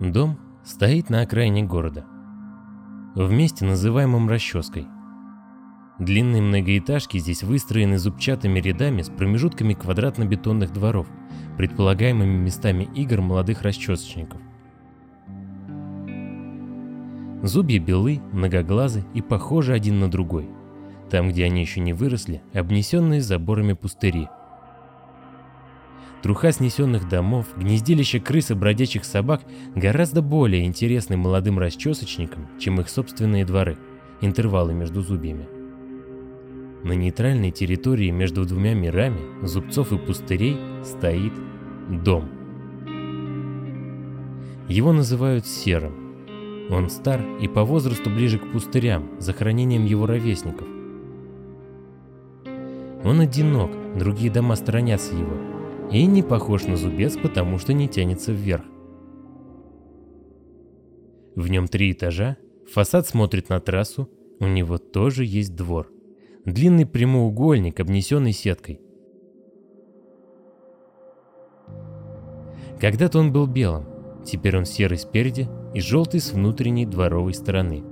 Дом стоит на окраине города, в месте, называемом Расческой. Длинные многоэтажки здесь выстроены зубчатыми рядами с промежутками квадратно-бетонных дворов, предполагаемыми местами игр молодых расчесочников. Зубья белы, многоглазы и похожи один на другой. Там, где они еще не выросли, обнесенные заборами пустыри – Труха снесенных домов, гнездилище крыс и бродячих собак гораздо более интересны молодым расчесочникам, чем их собственные дворы, интервалы между зубьями. На нейтральной территории между двумя мирами, зубцов и пустырей, стоит дом. Его называют серым. Он стар и по возрасту ближе к пустырям, захоронением его ровесников. Он одинок, другие дома сторонятся его, и не похож на зубец, потому что не тянется вверх. В нем три этажа, фасад смотрит на трассу, у него тоже есть двор. Длинный прямоугольник, обнесенный сеткой. Когда-то он был белым, теперь он серый спереди и желтый с внутренней дворовой стороны.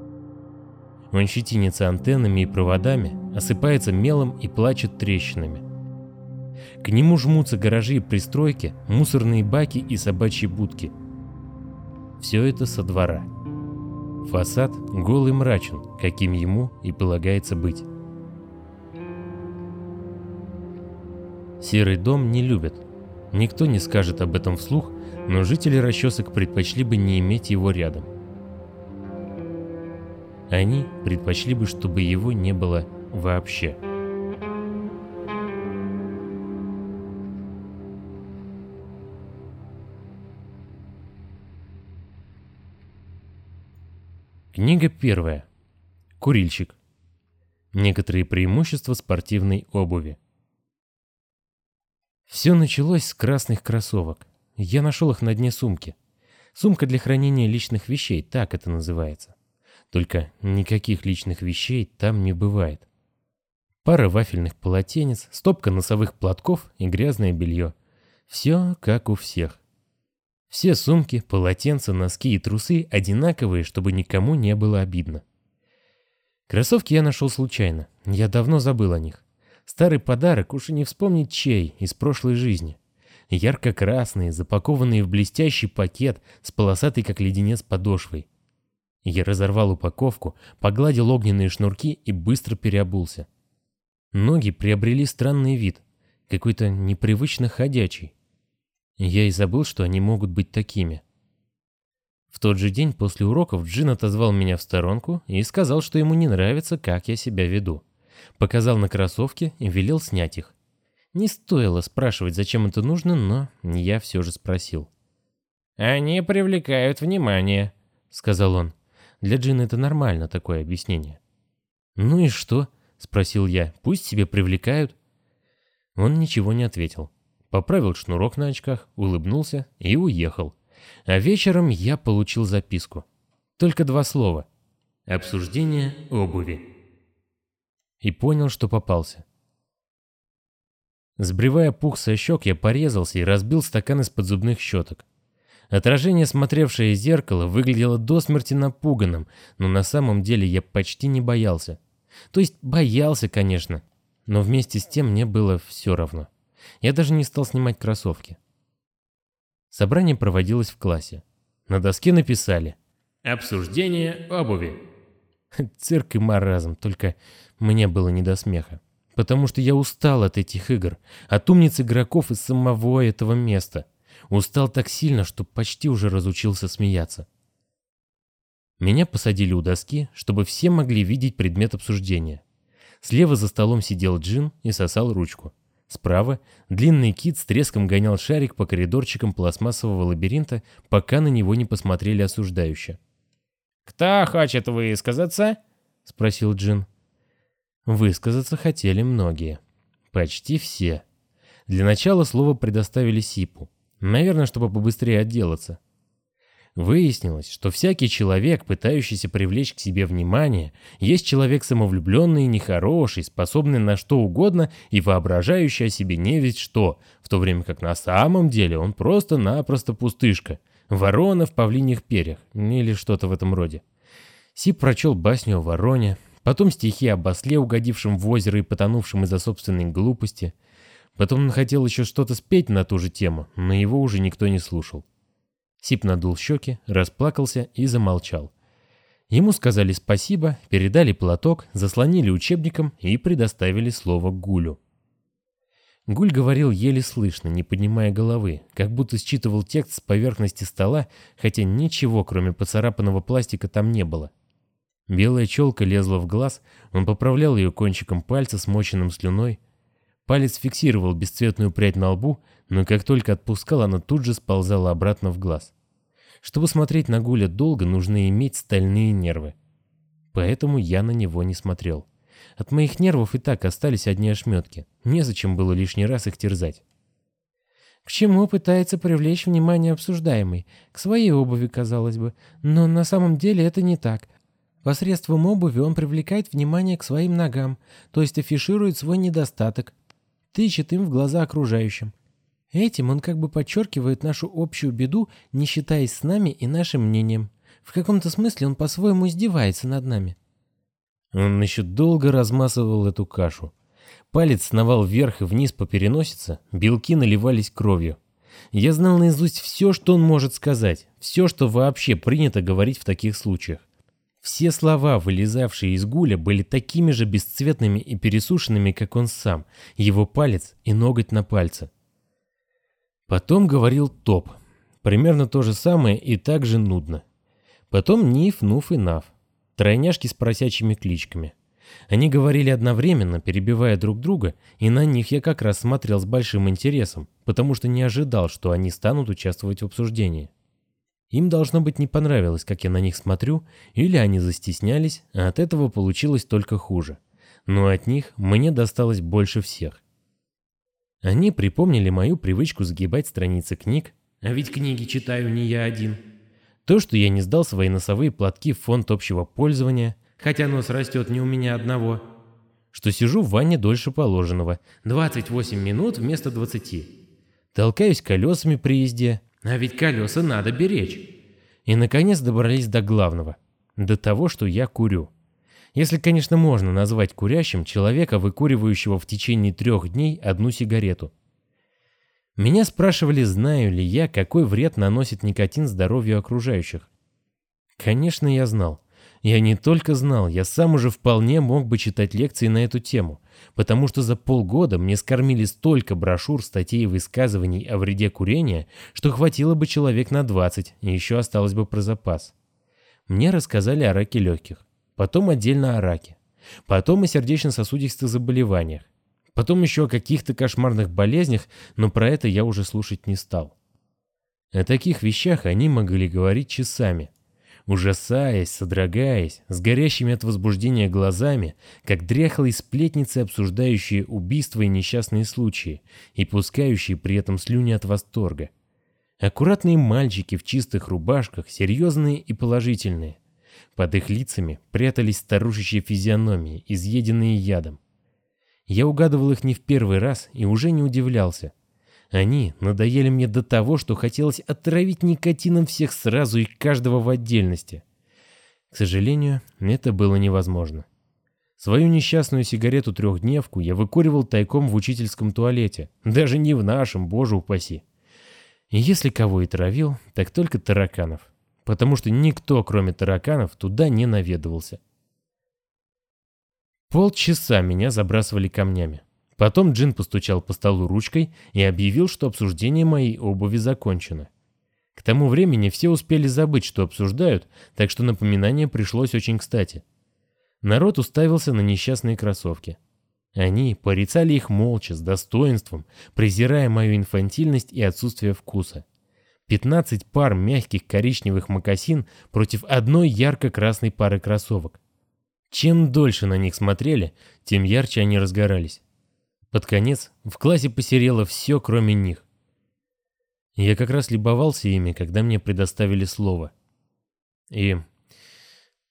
Он щетинится антеннами и проводами, осыпается мелом и плачет трещинами. К нему жмутся гаражи и пристройки, мусорные баки и собачьи будки. Все это со двора. Фасад голый мрачен, каким ему и полагается быть. Серый дом не любят. Никто не скажет об этом вслух, но жители расчесок предпочли бы не иметь его рядом. Они предпочли бы, чтобы его не было вообще. Книга первая. Курильщик. Некоторые преимущества спортивной обуви. Все началось с красных кроссовок. Я нашел их на дне сумки. Сумка для хранения личных вещей, так это называется. Только никаких личных вещей там не бывает. Пара вафельных полотенец, стопка носовых платков и грязное белье. Все как у всех. Все сумки, полотенца, носки и трусы одинаковые, чтобы никому не было обидно. Кроссовки я нашел случайно, я давно забыл о них. Старый подарок, уж и не вспомнить чей, из прошлой жизни. Ярко-красные, запакованные в блестящий пакет с полосатой как леденец подошвой. Я разорвал упаковку, погладил огненные шнурки и быстро переобулся. Ноги приобрели странный вид, какой-то непривычно ходячий. Я и забыл, что они могут быть такими. В тот же день после уроков Джин отозвал меня в сторонку и сказал, что ему не нравится, как я себя веду. Показал на кроссовки и велел снять их. Не стоило спрашивать, зачем это нужно, но я все же спросил. «Они привлекают внимание», — сказал он. Для Джина это нормально, такое объяснение. «Ну и что?» — спросил я. «Пусть себе привлекают». Он ничего не ответил поправил шнурок на очках, улыбнулся и уехал. А вечером я получил записку. Только два слова. Обсуждение обуви. И понял, что попался. Сбривая пух со щек, я порезался и разбил стакан из-под зубных щеток. Отражение, смотревшее из зеркала, выглядело до смерти напуганным, но на самом деле я почти не боялся. То есть боялся, конечно, но вместе с тем мне было все равно. Я даже не стал снимать кроссовки. Собрание проводилось в классе. На доске написали «Обсуждение обуви». Цирк и маразм, только мне было не до смеха. Потому что я устал от этих игр, от умниц игроков из самого этого места. Устал так сильно, что почти уже разучился смеяться. Меня посадили у доски, чтобы все могли видеть предмет обсуждения. Слева за столом сидел Джин и сосал ручку. Справа длинный кит с треском гонял шарик по коридорчикам пластмассового лабиринта, пока на него не посмотрели осуждающе. «Кто хочет высказаться?» — спросил Джин. Высказаться хотели многие. Почти все. Для начала слово предоставили Сипу. Наверное, чтобы побыстрее отделаться. Выяснилось, что всякий человек, пытающийся привлечь к себе внимание, есть человек самовлюбленный и нехороший, способный на что угодно и воображающий о себе не ведь что, в то время как на самом деле он просто-напросто пустышка, ворона в павлиньих перьях или что-то в этом роде. Сип прочел басню о вороне, потом стихи об осле, угодившем в озеро и потонувшем из-за собственной глупости. Потом он хотел еще что-то спеть на ту же тему, но его уже никто не слушал. Сип надул щеки, расплакался и замолчал. Ему сказали спасибо, передали платок, заслонили учебником и предоставили слово Гулю. Гуль говорил еле слышно, не поднимая головы, как будто считывал текст с поверхности стола, хотя ничего, кроме поцарапанного пластика, там не было. Белая челка лезла в глаз, он поправлял ее кончиком пальца, смоченным слюной. Палец фиксировал бесцветную прядь на лбу, но как только отпускал, она тут же сползала обратно в глаз. Чтобы смотреть на Гуля долго, нужно иметь стальные нервы. Поэтому я на него не смотрел. От моих нервов и так остались одни ошметки. Незачем было лишний раз их терзать. К чему пытается привлечь внимание обсуждаемый? К своей обуви, казалось бы. Но на самом деле это не так. Посредством обуви он привлекает внимание к своим ногам, то есть афиширует свой недостаток, тычет им в глаза окружающим. Этим он как бы подчеркивает нашу общую беду, не считаясь с нами и нашим мнением. В каком-то смысле он по-своему издевается над нами. Он еще долго размазывал эту кашу. Палец сновал вверх и вниз по переносице, белки наливались кровью. Я знал наизусть все, что он может сказать, все, что вообще принято говорить в таких случаях. Все слова, вылезавшие из гуля, были такими же бесцветными и пересушенными, как он сам, его палец и ноготь на пальце. Потом говорил Топ. Примерно то же самое и так же нудно. Потом Ниф, Нуф и Нав. Тройняшки с просячими кличками. Они говорили одновременно, перебивая друг друга, и на них я как раз смотрел с большим интересом, потому что не ожидал, что они станут участвовать в обсуждении. Им, должно быть, не понравилось, как я на них смотрю, или они застеснялись, а от этого получилось только хуже. Но от них мне досталось больше всех. Они припомнили мою привычку загибать страницы книг, а ведь книги читаю не я один. То, что я не сдал свои носовые платки в фонд общего пользования, хотя нос растет не у меня одного. Что сижу в ванне дольше положенного, 28 минут вместо 20. Толкаюсь колесами при езде, а ведь колеса надо беречь. И наконец добрались до главного, до того, что я курю. Если, конечно, можно назвать курящим человека, выкуривающего в течение трех дней одну сигарету. Меня спрашивали, знаю ли я, какой вред наносит никотин здоровью окружающих. Конечно, я знал. Я не только знал, я сам уже вполне мог бы читать лекции на эту тему, потому что за полгода мне скормили столько брошюр, статей и высказываний о вреде курения, что хватило бы человек на 20, и еще осталось бы про запас. Мне рассказали о раке легких потом отдельно о раке, потом о сердечно-сосудистых заболеваниях, потом еще о каких-то кошмарных болезнях, но про это я уже слушать не стал. О таких вещах они могли говорить часами, ужасаясь, содрогаясь, с горящими от возбуждения глазами, как дряхлые сплетницы, обсуждающие убийства и несчастные случаи, и пускающие при этом слюни от восторга. Аккуратные мальчики в чистых рубашках, серьезные и положительные, под их лицами прятались старушечьи физиономии, изъеденные ядом. Я угадывал их не в первый раз и уже не удивлялся. Они надоели мне до того, что хотелось отравить никотином всех сразу и каждого в отдельности. К сожалению, это было невозможно. Свою несчастную сигарету-трехдневку я выкуривал тайком в учительском туалете, даже не в нашем, боже упаси. И если кого и травил, так только тараканов потому что никто, кроме тараканов, туда не наведывался. Полчаса меня забрасывали камнями. Потом Джин постучал по столу ручкой и объявил, что обсуждение моей обуви закончено. К тому времени все успели забыть, что обсуждают, так что напоминание пришлось очень кстати. Народ уставился на несчастные кроссовки. Они порицали их молча, с достоинством, презирая мою инфантильность и отсутствие вкуса. 15 пар мягких коричневых мокасин против одной ярко-красной пары кроссовок. Чем дольше на них смотрели, тем ярче они разгорались. Под конец в классе посерело все, кроме них. Я как раз любовался ими, когда мне предоставили слово. И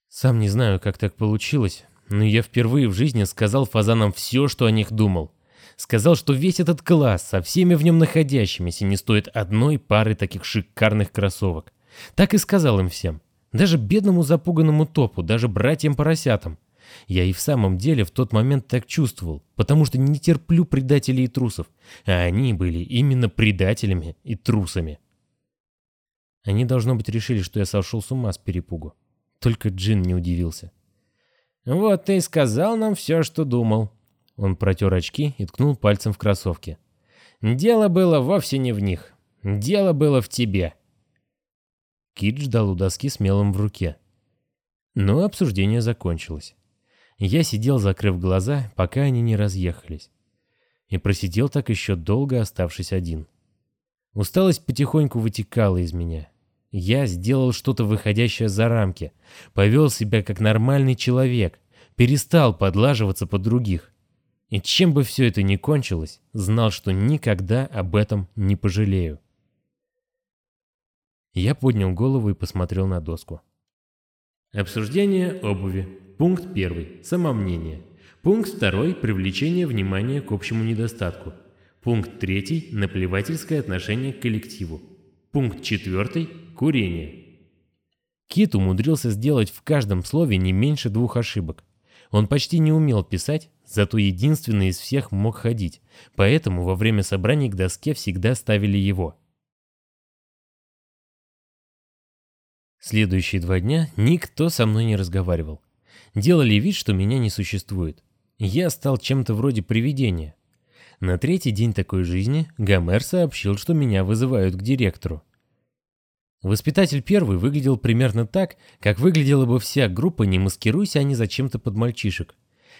сам не знаю, как так получилось, но я впервые в жизни сказал фазанам все, что о них думал. Сказал, что весь этот класс со всеми в нем находящимися не стоит одной пары таких шикарных кроссовок. Так и сказал им всем. Даже бедному запуганному топу, даже братьям-поросятам. Я и в самом деле в тот момент так чувствовал, потому что не терплю предателей и трусов, а они были именно предателями и трусами. Они, должно быть, решили, что я сошел с ума с перепугу. Только Джин не удивился. «Вот ты и сказал нам все, что думал». Он протер очки и ткнул пальцем в кроссовки. «Дело было вовсе не в них. Дело было в тебе». Кит ждал у доски с мелом в руке. Но обсуждение закончилось. Я сидел, закрыв глаза, пока они не разъехались. И просидел так еще долго, оставшись один. Усталость потихоньку вытекала из меня. Я сделал что-то выходящее за рамки, повел себя как нормальный человек, перестал подлаживаться под других. И чем бы все это ни кончилось, знал, что никогда об этом не пожалею. Я поднял голову и посмотрел на доску. Обсуждение обуви. Пункт 1. Самомнение. Пункт 2. Привлечение внимания к общему недостатку. Пункт 3. Наплевательское отношение к коллективу. Пункт 4. Курение. Кит умудрился сделать в каждом слове не меньше двух ошибок. Он почти не умел писать, зато единственный из всех мог ходить, поэтому во время собраний к доске всегда ставили его. Следующие два дня никто со мной не разговаривал делали вид, что меня не существует. Я стал чем-то вроде привидения. На третий день такой жизни Гомер сообщил, что меня вызывают к директору. Воспитатель первый выглядел примерно так, как выглядела бы вся группа, не маскируйся они зачем-то под мальчишек.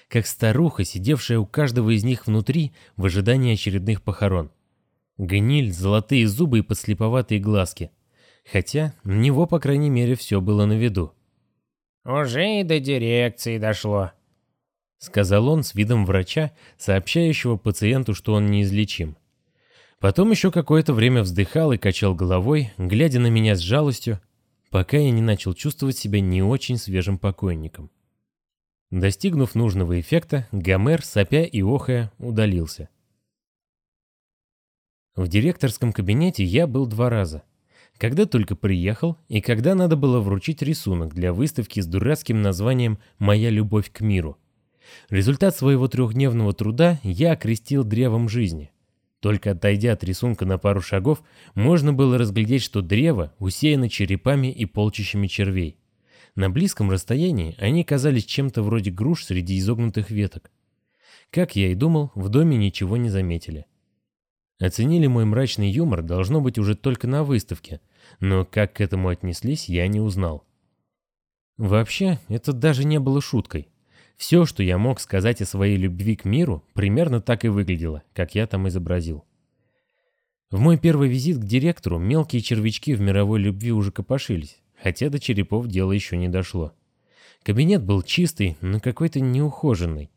Как старуха, сидевшая у каждого из них внутри в ожидании очередных похорон. Гниль, золотые зубы и подслеповатые глазки. Хотя, у него, по крайней мере, все было на виду. «Уже и до дирекции дошло», — сказал он с видом врача, сообщающего пациенту, что он неизлечим. Потом еще какое-то время вздыхал и качал головой, глядя на меня с жалостью, пока я не начал чувствовать себя не очень свежим покойником. Достигнув нужного эффекта, Гомер, сопя и охая, удалился. В директорском кабинете я был два раза — когда только приехал и когда надо было вручить рисунок для выставки с дурацким названием «Моя любовь к миру». Результат своего трехдневного труда я окрестил древом жизни. Только отойдя от рисунка на пару шагов, можно было разглядеть, что древо усеяно черепами и полчищами червей. На близком расстоянии они казались чем-то вроде груш среди изогнутых веток. Как я и думал, в доме ничего не заметили. Оценили мой мрачный юмор, должно быть, уже только на выставке, но как к этому отнеслись, я не узнал. Вообще, это даже не было шуткой. Все, что я мог сказать о своей любви к миру, примерно так и выглядело, как я там изобразил. В мой первый визит к директору мелкие червячки в мировой любви уже копошились, хотя до черепов дело еще не дошло. Кабинет был чистый, но какой-то неухоженный.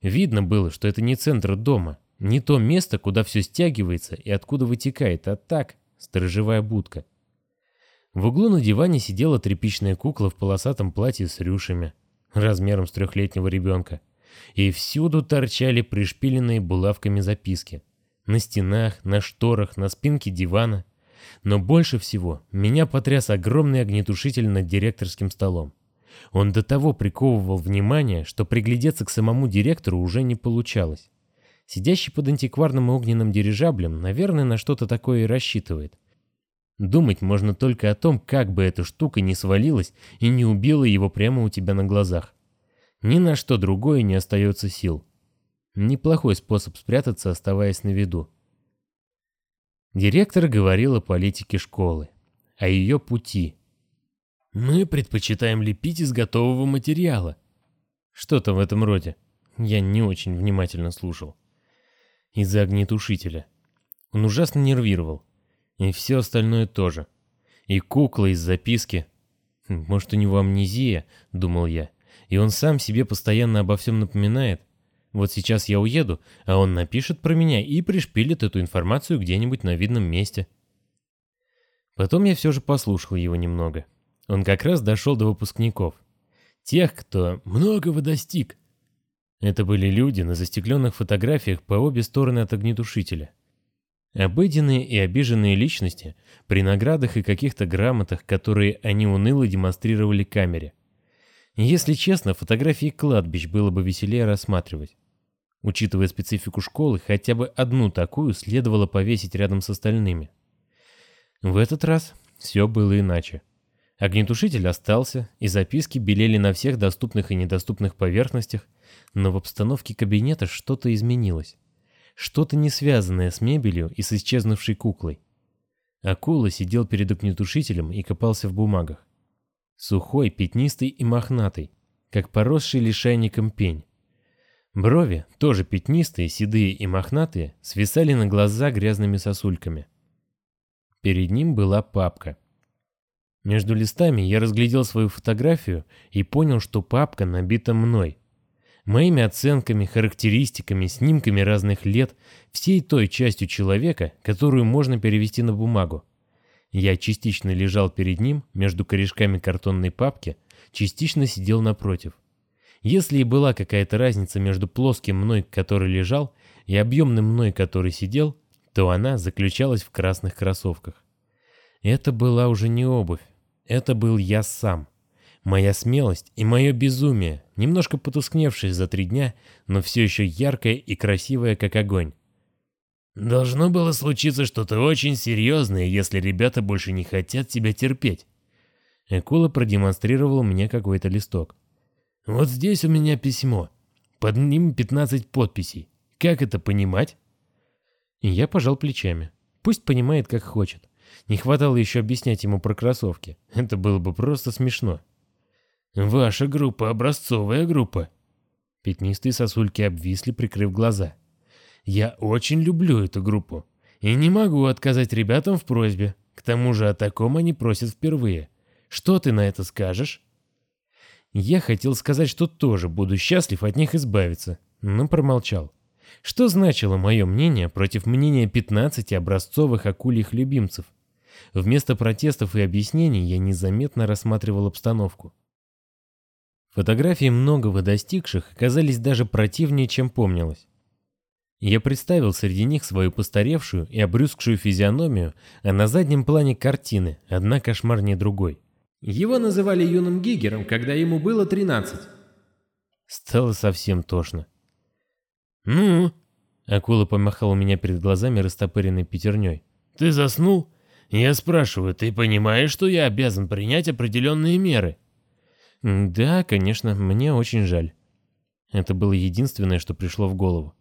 Видно было, что это не центр дома, не то место, куда все стягивается и откуда вытекает, а так, сторожевая будка. В углу на диване сидела тряпичная кукла в полосатом платье с рюшами, размером с трехлетнего ребенка. И всюду торчали пришпиленные булавками записки. На стенах, на шторах, на спинке дивана. Но больше всего меня потряс огромный огнетушитель над директорским столом. Он до того приковывал внимание, что приглядеться к самому директору уже не получалось. Сидящий под антикварным огненным дирижаблем, наверное, на что-то такое и рассчитывает. Думать можно только о том, как бы эта штука не свалилась и не убила его прямо у тебя на глазах. Ни на что другое не остается сил. Неплохой способ спрятаться, оставаясь на виду. Директор говорил о политике школы, о ее пути. Мы предпочитаем лепить из готового материала. Что-то в этом роде. Я не очень внимательно слушал из-за огнетушителя. Он ужасно нервировал. И все остальное тоже. И кукла из записки. Хм, может, у него амнезия, думал я. И он сам себе постоянно обо всем напоминает. Вот сейчас я уеду, а он напишет про меня и пришпилит эту информацию где-нибудь на видном месте. Потом я все же послушал его немного. Он как раз дошел до выпускников. Тех, кто многого достиг. Это были люди на застекленных фотографиях по обе стороны от огнетушителя. Обыденные и обиженные личности при наградах и каких-то грамотах, которые они уныло демонстрировали камере. Если честно, фотографии кладбищ было бы веселее рассматривать. Учитывая специфику школы, хотя бы одну такую следовало повесить рядом с остальными. В этот раз все было иначе. Огнетушитель остался, и записки белели на всех доступных и недоступных поверхностях, но в обстановке кабинета что-то изменилось. Что-то не связанное с мебелью и с исчезнувшей куклой. Акула сидел перед огнетушителем и копался в бумагах. Сухой, пятнистый и мохнатый, как поросший лишайником пень. Брови, тоже пятнистые, седые и мохнатые, свисали на глаза грязными сосульками. Перед ним была папка. Между листами я разглядел свою фотографию и понял, что папка набита мной. Моими оценками, характеристиками, снимками разных лет, всей той частью человека, которую можно перевести на бумагу. Я частично лежал перед ним, между корешками картонной папки, частично сидел напротив. Если и была какая-то разница между плоским мной, который лежал, и объемным мной, который сидел, то она заключалась в красных кроссовках. Это была уже не обувь, это был я сам. Моя смелость и мое безумие, немножко потускневшее за три дня, но все еще яркое и красивое, как огонь. Должно было случиться что-то очень серьезное, если ребята больше не хотят тебя терпеть. Экула продемонстрировал мне какой-то листок. Вот здесь у меня письмо. Под ним 15 подписей. Как это понимать? И я пожал плечами. Пусть понимает, как хочет. Не хватало еще объяснять ему про кроссовки. Это было бы просто смешно. Ваша группа образцовая группа. Пятнистые сосульки обвисли, прикрыв глаза. Я очень люблю эту группу. И не могу отказать ребятам в просьбе. К тому же о таком они просят впервые. Что ты на это скажешь? Я хотел сказать, что тоже буду счастлив от них избавиться, но промолчал. Что значило мое мнение против мнения 15 образцовых акульих любимцев? Вместо протестов и объяснений я незаметно рассматривал обстановку. Фотографии многого достигших оказались даже противнее, чем помнилось. Я представил среди них свою постаревшую и обрюзгшую физиономию, а на заднем плане картины, одна кошмарнее другой. Его называли юным Гигером, когда ему было 13. Стало совсем тошно. «Ну?» — акула помахала у меня перед глазами растопыренной пятерней. «Ты заснул? Я спрашиваю, ты понимаешь, что я обязан принять определенные меры?» «Да, конечно, мне очень жаль». Это было единственное, что пришло в голову.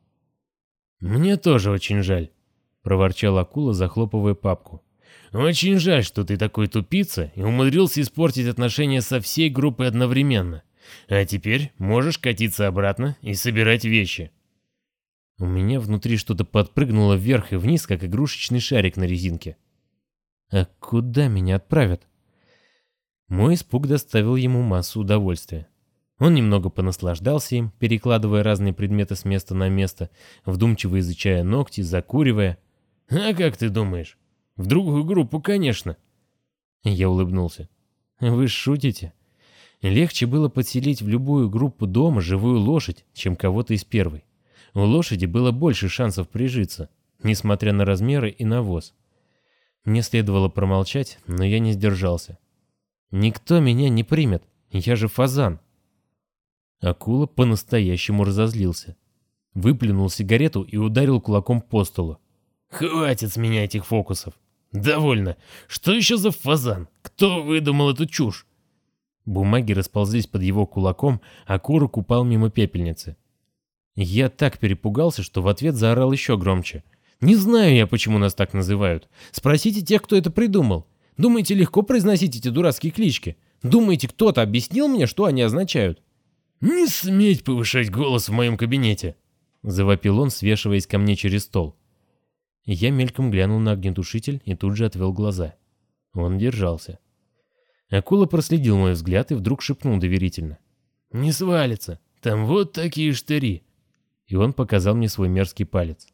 «Мне тоже очень жаль», — проворчал акула, захлопывая папку. «Очень жаль, что ты такой тупица и умудрился испортить отношения со всей группой одновременно. А теперь можешь катиться обратно и собирать вещи». У меня внутри что-то подпрыгнуло вверх и вниз, как игрушечный шарик на резинке. «А куда меня отправят?» Мой испуг доставил ему массу удовольствия. Он немного понаслаждался им, перекладывая разные предметы с места на место, вдумчиво изучая ногти, закуривая. «А как ты думаешь? В другую группу, конечно!» Я улыбнулся. «Вы шутите?» Легче было подселить в любую группу дома живую лошадь, чем кого-то из первой. У лошади было больше шансов прижиться, несмотря на размеры и навоз. Мне следовало промолчать, но я не сдержался. «Никто меня не примет, я же фазан!» Акула по-настоящему разозлился. Выплюнул сигарету и ударил кулаком по столу. «Хватит с меня этих фокусов! Довольно! Что еще за фазан? Кто выдумал эту чушь?» Бумаги расползлись под его кулаком, а курок упал мимо пепельницы. Я так перепугался, что в ответ заорал еще громче. «Не знаю я, почему нас так называют. Спросите тех, кто это придумал. Думаете, легко произносить эти дурацкие клички? Думаете, кто-то объяснил мне, что они означают?» «Не сметь повышать голос в моем кабинете!» — завопил он, свешиваясь ко мне через стол. Я мельком глянул на огнетушитель и тут же отвел глаза. Он держался. Акула проследил мой взгляд и вдруг шепнул доверительно. «Не свалится, там вот такие штыри!» И он показал мне свой мерзкий палец.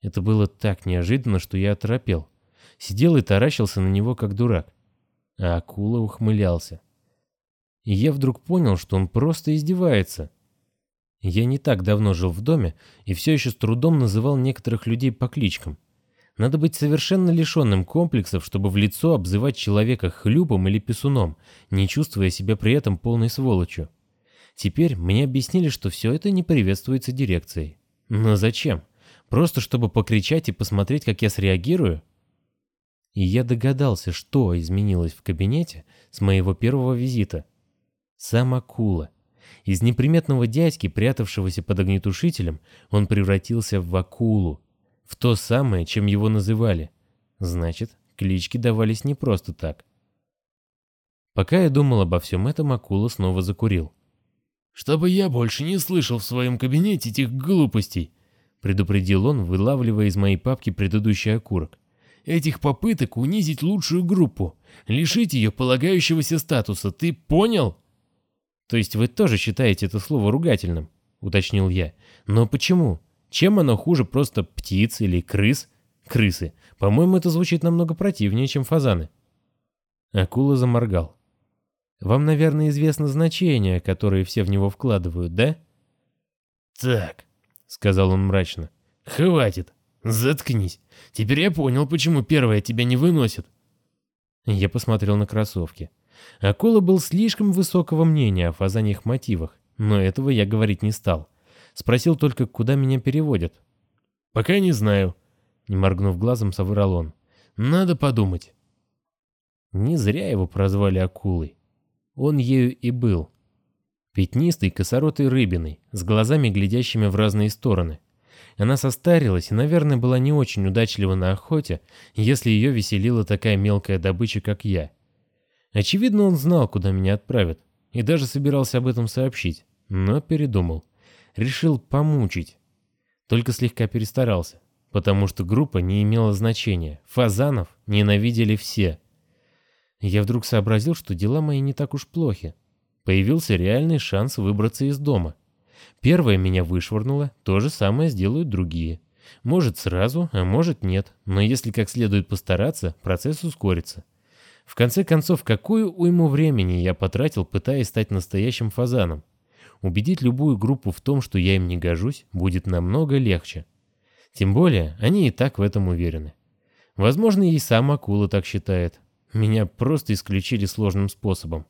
Это было так неожиданно, что я оторопел. Сидел и таращился на него, как дурак. А акула ухмылялся. И я вдруг понял, что он просто издевается. Я не так давно жил в доме и все еще с трудом называл некоторых людей по кличкам. Надо быть совершенно лишенным комплексов, чтобы в лицо обзывать человека хлюпом или писуном, не чувствуя себя при этом полной сволочью. Теперь мне объяснили, что все это не приветствуется дирекцией. Но зачем? Просто чтобы покричать и посмотреть, как я среагирую? И я догадался, что изменилось в кабинете с моего первого визита. Сам акула. Из неприметного дядьки, прятавшегося под огнетушителем, он превратился в акулу. В то самое, чем его называли. Значит, клички давались не просто так. Пока я думал обо всем этом, акула снова закурил. «Чтобы я больше не слышал в своем кабинете этих глупостей», предупредил он, вылавливая из моей папки предыдущий окурок. «Этих попыток унизить лучшую группу, лишить ее полагающегося статуса, ты понял?» «То есть вы тоже считаете это слово ругательным?» — уточнил я. «Но почему? Чем оно хуже просто птиц или крыс? Крысы. По-моему, это звучит намного противнее, чем фазаны». Акула заморгал. «Вам, наверное, известно значение, которое все в него вкладывают, да?» «Так», — сказал он мрачно, — «хватит. Заткнись. Теперь я понял, почему первая тебя не выносит». Я посмотрел на кроссовки. Акула был слишком высокого мнения о фазаньих мотивах, но этого я говорить не стал. Спросил только, куда меня переводят. «Пока не знаю», — не моргнув глазом, соврал он. «Надо подумать». Не зря его прозвали акулой. Он ею и был. Пятнистый, косоротый рыбиной, с глазами, глядящими в разные стороны. Она состарилась и, наверное, была не очень удачлива на охоте, если ее веселила такая мелкая добыча, как я. Очевидно, он знал, куда меня отправят, и даже собирался об этом сообщить, но передумал. Решил помучить. Только слегка перестарался, потому что группа не имела значения. Фазанов ненавидели все. Я вдруг сообразил, что дела мои не так уж плохи. Появился реальный шанс выбраться из дома. Первое меня вышвырнуло, то же самое сделают другие. Может сразу, а может нет, но если как следует постараться, процесс ускорится. В конце концов, какую уйму времени я потратил, пытаясь стать настоящим фазаном? Убедить любую группу в том, что я им не гожусь, будет намного легче. Тем более, они и так в этом уверены. Возможно, и сам акула так считает. Меня просто исключили сложным способом.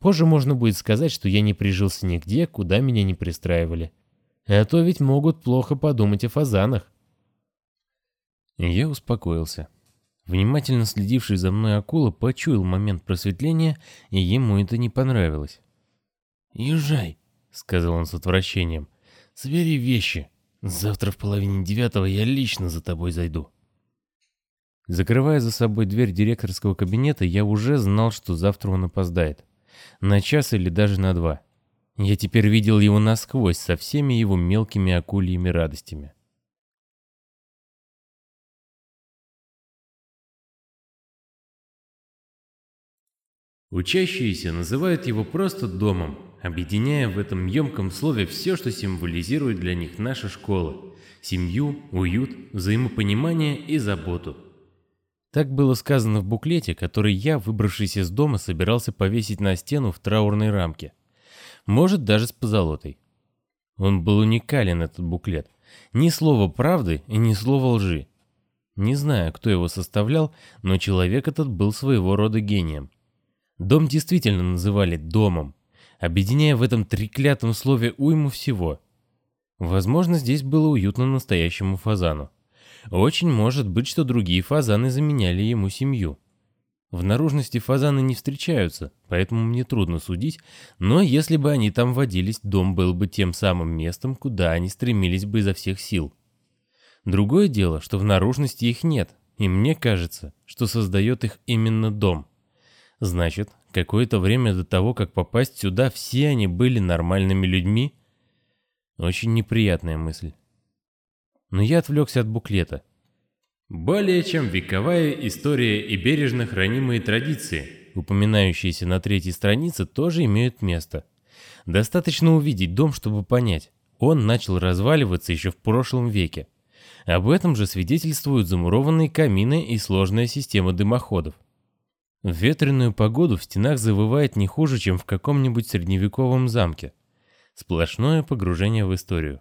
Позже можно будет сказать, что я не прижился нигде, куда меня не пристраивали. А то ведь могут плохо подумать о фазанах. Я успокоился. Внимательно следивший за мной акула почуял момент просветления, и ему это не понравилось. «Езжай», — сказал он с отвращением. «Собери вещи. Завтра в половине девятого я лично за тобой зайду». Закрывая за собой дверь директорского кабинета, я уже знал, что завтра он опоздает. На час или даже на два. Я теперь видел его насквозь со всеми его мелкими акульями радостями. Учащиеся называют его просто домом, объединяя в этом емком слове все, что символизирует для них наша школа – семью, уют, взаимопонимание и заботу. Так было сказано в буклете, который я, выбравшись из дома, собирался повесить на стену в траурной рамке. Может, даже с позолотой. Он был уникален, этот буклет. Ни слова правды и ни слова лжи. Не знаю, кто его составлял, но человек этот был своего рода гением. Дом действительно называли домом, объединяя в этом треклятом слове уйму всего. Возможно, здесь было уютно настоящему фазану. Очень может быть, что другие фазаны заменяли ему семью. В наружности фазаны не встречаются, поэтому мне трудно судить, но если бы они там водились, дом был бы тем самым местом, куда они стремились бы изо всех сил. Другое дело, что в наружности их нет, и мне кажется, что создает их именно дом. Значит, какое-то время до того, как попасть сюда, все они были нормальными людьми? Очень неприятная мысль. Но я отвлекся от буклета. Более чем вековая история и бережно хранимые традиции, упоминающиеся на третьей странице, тоже имеют место. Достаточно увидеть дом, чтобы понять. Он начал разваливаться еще в прошлом веке. Об этом же свидетельствуют замурованные камины и сложная система дымоходов. В ветреную погоду в стенах завывает не хуже, чем в каком-нибудь средневековом замке. Сплошное погружение в историю.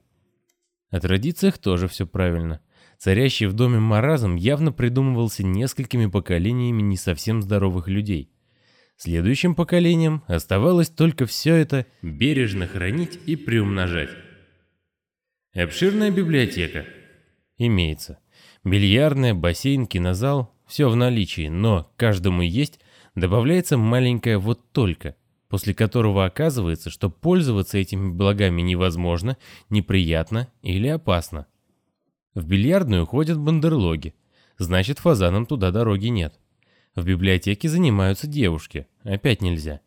О традициях тоже все правильно. Царящий в доме маразм явно придумывался несколькими поколениями не совсем здоровых людей. Следующим поколениям оставалось только все это бережно хранить и приумножать. Обширная библиотека. Имеется. Бильярдная, бассейн, кинозал – все в наличии, но каждому есть добавляется маленькое «вот только», после которого оказывается, что пользоваться этими благами невозможно, неприятно или опасно. В бильярдную ходят бандерлоги, значит фазанам туда дороги нет. В библиотеке занимаются девушки, опять нельзя.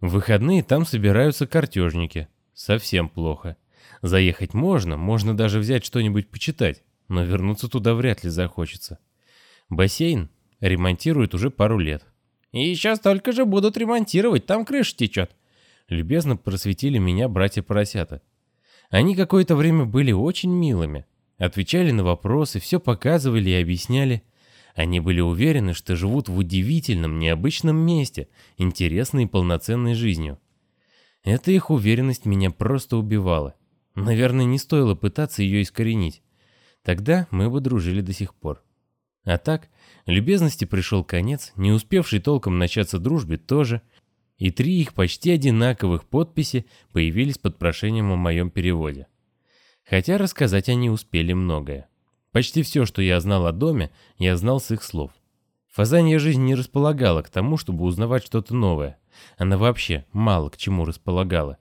В выходные там собираются картежники, совсем плохо. Заехать можно, можно даже взять что-нибудь почитать, но вернуться туда вряд ли захочется. Бассейн ремонтируют уже пару лет. И еще столько же будут ремонтировать, там крыша течет. Любезно просветили меня братья-поросята. Они какое-то время были очень милыми, Отвечали на вопросы, все показывали и объясняли. Они были уверены, что живут в удивительном, необычном месте, интересной и полноценной жизнью. Эта их уверенность меня просто убивала. Наверное, не стоило пытаться ее искоренить. Тогда мы бы дружили до сих пор. А так, любезности пришел конец, не успевший толком начаться дружбе тоже, и три их почти одинаковых подписи появились под прошением о моем переводе. Хотя рассказать они успели многое. Почти все, что я знал о доме, я знал с их слов. Фазанья жизнь не располагала к тому, чтобы узнавать что-то новое. Она вообще мало к чему располагала.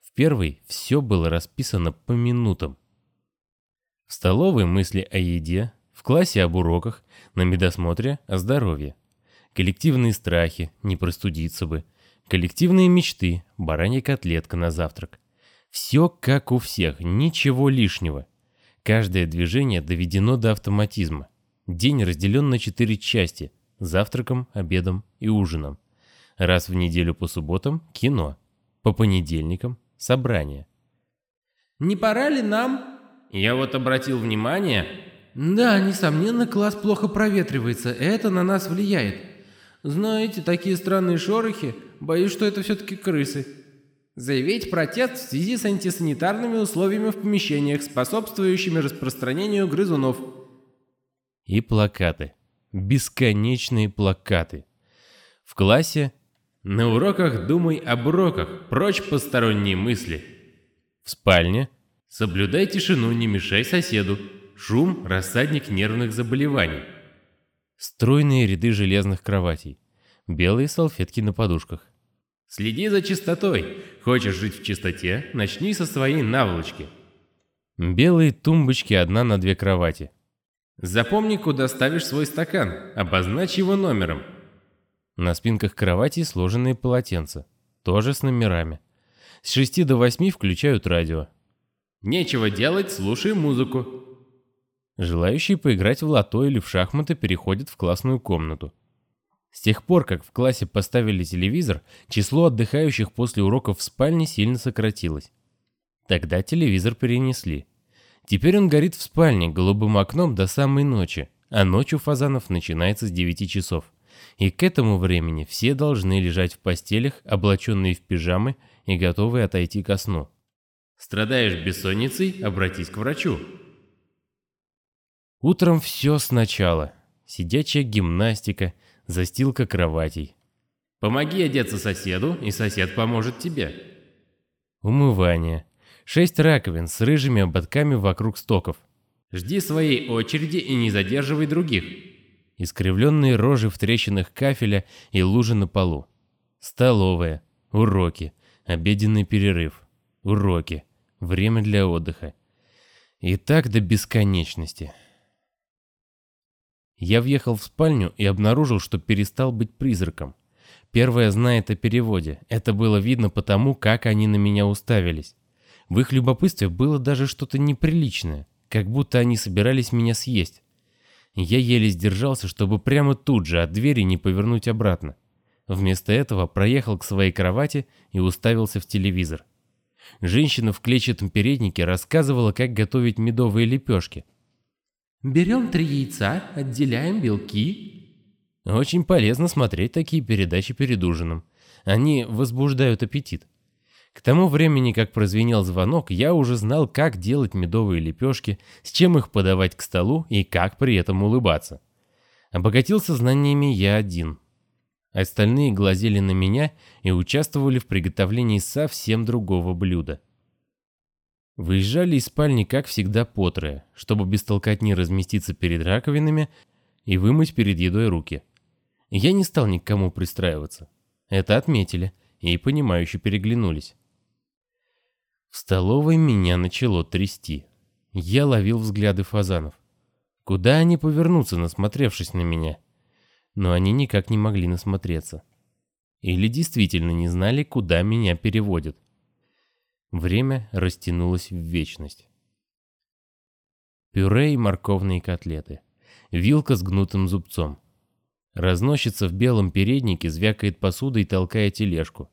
В первой все было расписано по минутам. В столовой мысли о еде, в классе об уроках, на медосмотре о здоровье. Коллективные страхи, не простудиться бы. Коллективные мечты, баранья котлетка на завтрак. Все как у всех, ничего лишнего. Каждое движение доведено до автоматизма. День разделен на четыре части – завтраком, обедом и ужином. Раз в неделю по субботам – кино. По понедельникам – собрание. «Не пора ли нам?» Я вот обратил внимание... «Да, несомненно, класс плохо проветривается, это на нас влияет. Знаете, такие странные шорохи, боюсь, что это все-таки крысы». Заявить протест в связи с антисанитарными условиями в помещениях, способствующими распространению грызунов. И плакаты. Бесконечные плакаты. В классе «На уроках думай об уроках, прочь посторонние мысли». В спальне «Соблюдай тишину, не мешай соседу. Шум – рассадник нервных заболеваний». Стройные ряды железных кроватей. Белые салфетки на подушках. Следи за чистотой. Хочешь жить в чистоте, начни со своей наволочки. Белые тумбочки одна на две кровати. Запомни, куда ставишь свой стакан, обозначь его номером. На спинках кровати сложенные полотенца, тоже с номерами. С 6 до 8 включают радио. Нечего делать, слушай музыку. Желающие поиграть в лото или в шахматы переходят в классную комнату. С тех пор, как в классе поставили телевизор, число отдыхающих после уроков в спальне сильно сократилось. Тогда телевизор перенесли. Теперь он горит в спальне голубым окном до самой ночи, а ночь у фазанов начинается с 9 часов. И к этому времени все должны лежать в постелях, облаченные в пижамы и готовые отойти ко сну. Страдаешь бессонницей? Обратись к врачу. Утром все сначала. Сидячая гимнастика, застилка кроватей. Помоги одеться соседу, и сосед поможет тебе. Умывание. Шесть раковин с рыжими ободками вокруг стоков. Жди своей очереди и не задерживай других. Искривленные рожи в трещинах кафеля и лужи на полу. Столовая. Уроки. Обеденный перерыв. Уроки. Время для отдыха. И так до бесконечности. Я въехал в спальню и обнаружил, что перестал быть призраком. Первое знает о переводе. Это было видно потому, как они на меня уставились. В их любопытстве было даже что-то неприличное, как будто они собирались меня съесть. Я еле сдержался, чтобы прямо тут же от двери не повернуть обратно. Вместо этого проехал к своей кровати и уставился в телевизор. Женщина в клетчатом переднике рассказывала, как готовить медовые лепешки. Берем три яйца, отделяем белки. Очень полезно смотреть такие передачи перед ужином. Они возбуждают аппетит. К тому времени, как прозвенел звонок, я уже знал, как делать медовые лепешки, с чем их подавать к столу и как при этом улыбаться. Обогатился знаниями я один. Остальные глазели на меня и участвовали в приготовлении совсем другого блюда. Выезжали из спальни, как всегда, потрое, чтобы без толкотни разместиться перед раковинами и вымыть перед едой руки. Я не стал никому пристраиваться. Это отметили и, понимающе переглянулись. В столовой меня начало трясти. Я ловил взгляды фазанов. Куда они повернутся, насмотревшись на меня? Но они никак не могли насмотреться. Или действительно не знали, куда меня переводят. Время растянулось в вечность. Пюре и морковные котлеты. Вилка с гнутым зубцом. Разносчица в белом переднике звякает посудой, толкая тележку.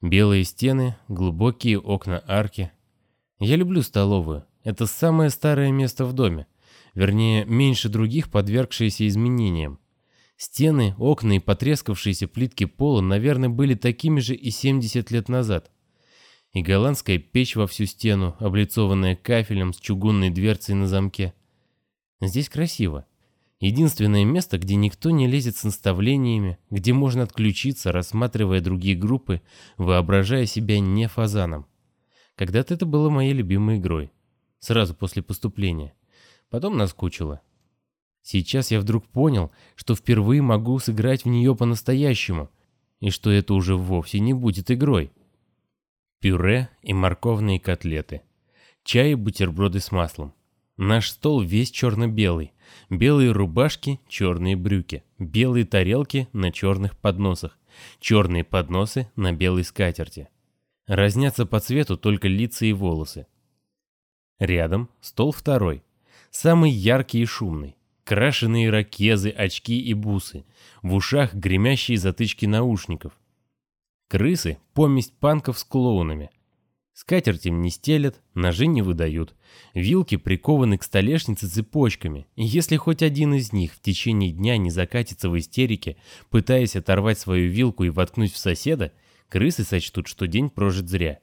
Белые стены, глубокие окна арки. Я люблю столовую. Это самое старое место в доме. Вернее, меньше других подвергшееся изменениям. Стены, окна и потрескавшиеся плитки пола, наверное, были такими же и 70 лет назад. И голландская печь во всю стену, облицованная кафелем с чугунной дверцей на замке. Здесь красиво. Единственное место, где никто не лезет с наставлениями, где можно отключиться, рассматривая другие группы, воображая себя не фазаном. Когда-то это было моей любимой игрой. Сразу после поступления. Потом наскучило. Сейчас я вдруг понял, что впервые могу сыграть в нее по-настоящему, и что это уже вовсе не будет игрой. Пюре и морковные котлеты. Чай и бутерброды с маслом. Наш стол весь черно-белый. Белые рубашки, черные брюки. Белые тарелки на черных подносах. Черные подносы на белой скатерти. Разнятся по цвету только лица и волосы. Рядом стол второй. Самый яркий и шумный. Крашеные ракезы, очки и бусы. В ушах гремящие затычки наушников. Крысы — поместь панков с клоунами. Скатерть им не стелят, ножи не выдают. Вилки прикованы к столешнице цепочками, и если хоть один из них в течение дня не закатится в истерике, пытаясь оторвать свою вилку и воткнуть в соседа, крысы сочтут, что день прожит зря.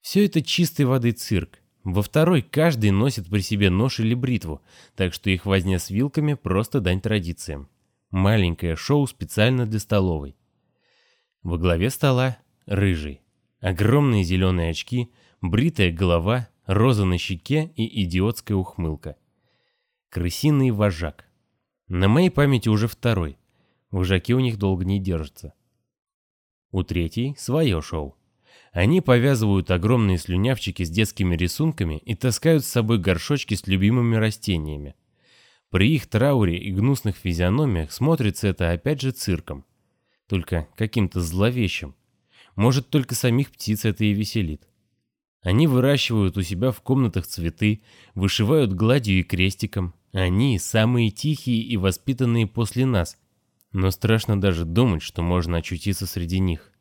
Все это чистой воды цирк. Во второй каждый носит при себе нож или бритву, так что их возня с вилками просто дань традициям. Маленькое шоу специально для столовой. Во главе стола рыжий. Огромные зеленые очки, бритая голова, роза на щеке и идиотская ухмылка. Крысиный вожак. На моей памяти уже второй. Вожаки у них долго не держатся. У третьей свое шоу. Они повязывают огромные слюнявчики с детскими рисунками и таскают с собой горшочки с любимыми растениями. При их трауре и гнусных физиономиях смотрится это опять же цирком. Только каким-то зловещим. Может, только самих птиц это и веселит. Они выращивают у себя в комнатах цветы, вышивают гладью и крестиком. Они самые тихие и воспитанные после нас. Но страшно даже думать, что можно очутиться среди них.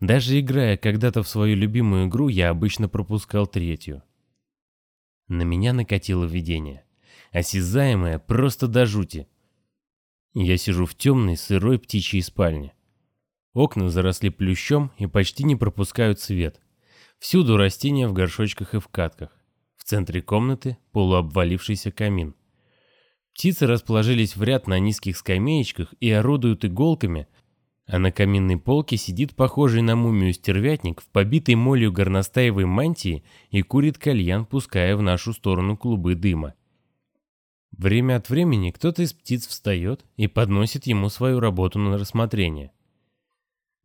Даже играя когда-то в свою любимую игру, я обычно пропускал третью. На меня накатило видение. Осязаемое просто до жути. Я сижу в темной, сырой птичьей спальне. Окна заросли плющом и почти не пропускают свет. Всюду растения в горшочках и в катках. В центре комнаты полуобвалившийся камин. Птицы расположились в ряд на низких скамеечках и орудуют иголками, а на каминной полке сидит похожий на мумию стервятник в побитой молью горностаевой мантии и курит кальян, пуская в нашу сторону клубы дыма. Время от времени кто-то из птиц встает и подносит ему свою работу на рассмотрение.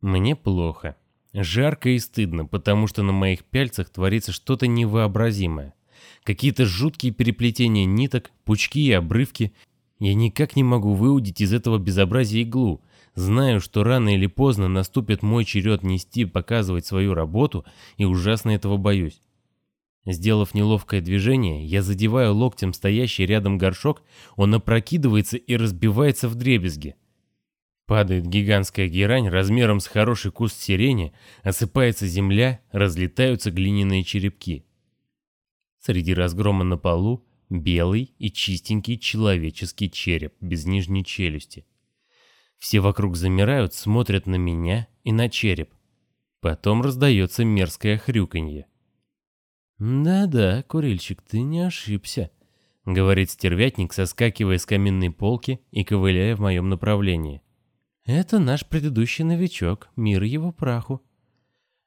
Мне плохо. Жарко и стыдно, потому что на моих пяльцах творится что-то невообразимое. Какие-то жуткие переплетения ниток, пучки и обрывки. Я никак не могу выудить из этого безобразия иглу. Знаю, что рано или поздно наступит мой черед нести, показывать свою работу, и ужасно этого боюсь. Сделав неловкое движение, я задеваю локтем стоящий рядом горшок, он опрокидывается и разбивается в дребезги. Падает гигантская герань размером с хороший куст сирени, осыпается земля, разлетаются глиняные черепки. Среди разгрома на полу Белый и чистенький человеческий череп, без нижней челюсти. Все вокруг замирают, смотрят на меня и на череп. Потом раздается мерзкое хрюканье. «Да-да, курильщик, ты не ошибся», — говорит стервятник, соскакивая с каминной полки и ковыляя в моем направлении. «Это наш предыдущий новичок, мир его праху».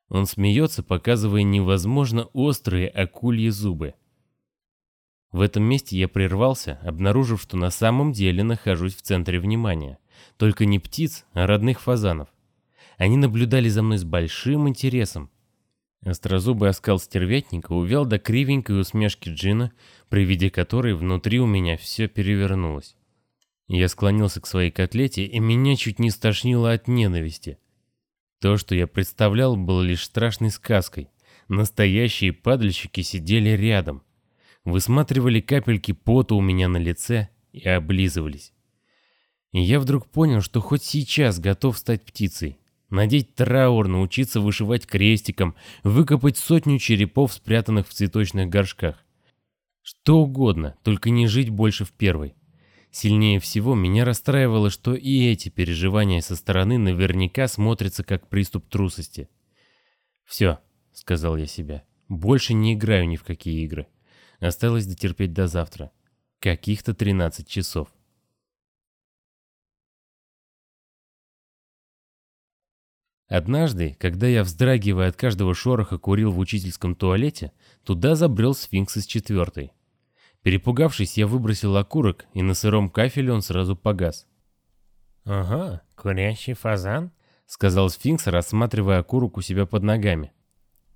Он смеется, показывая невозможно острые акульи зубы. В этом месте я прервался, обнаружив, что на самом деле нахожусь в центре внимания. Только не птиц, а родных фазанов. Они наблюдали за мной с большим интересом. Острозубый оскал стервятника увял до кривенькой усмешки Джина, при виде которой внутри у меня все перевернулось. Я склонился к своей котлете, и меня чуть не стошнило от ненависти. То, что я представлял, было лишь страшной сказкой. Настоящие падальщики сидели рядом. Высматривали капельки пота у меня на лице и облизывались. И я вдруг понял, что хоть сейчас готов стать птицей. Надеть траур, научиться вышивать крестиком, выкопать сотню черепов, спрятанных в цветочных горшках. Что угодно, только не жить больше в первой. Сильнее всего меня расстраивало, что и эти переживания со стороны наверняка смотрятся как приступ трусости. «Все», — сказал я себе, — «больше не играю ни в какие игры. Осталось дотерпеть до завтра. Каких-то 13 часов». Однажды, когда я, вздрагивая от каждого шороха, курил в учительском туалете, туда забрел сфинкс из четвертой. Перепугавшись, я выбросил окурок, и на сыром кафеле он сразу погас. «Ага, курящий фазан?» — сказал сфинкс, рассматривая окурок у себя под ногами.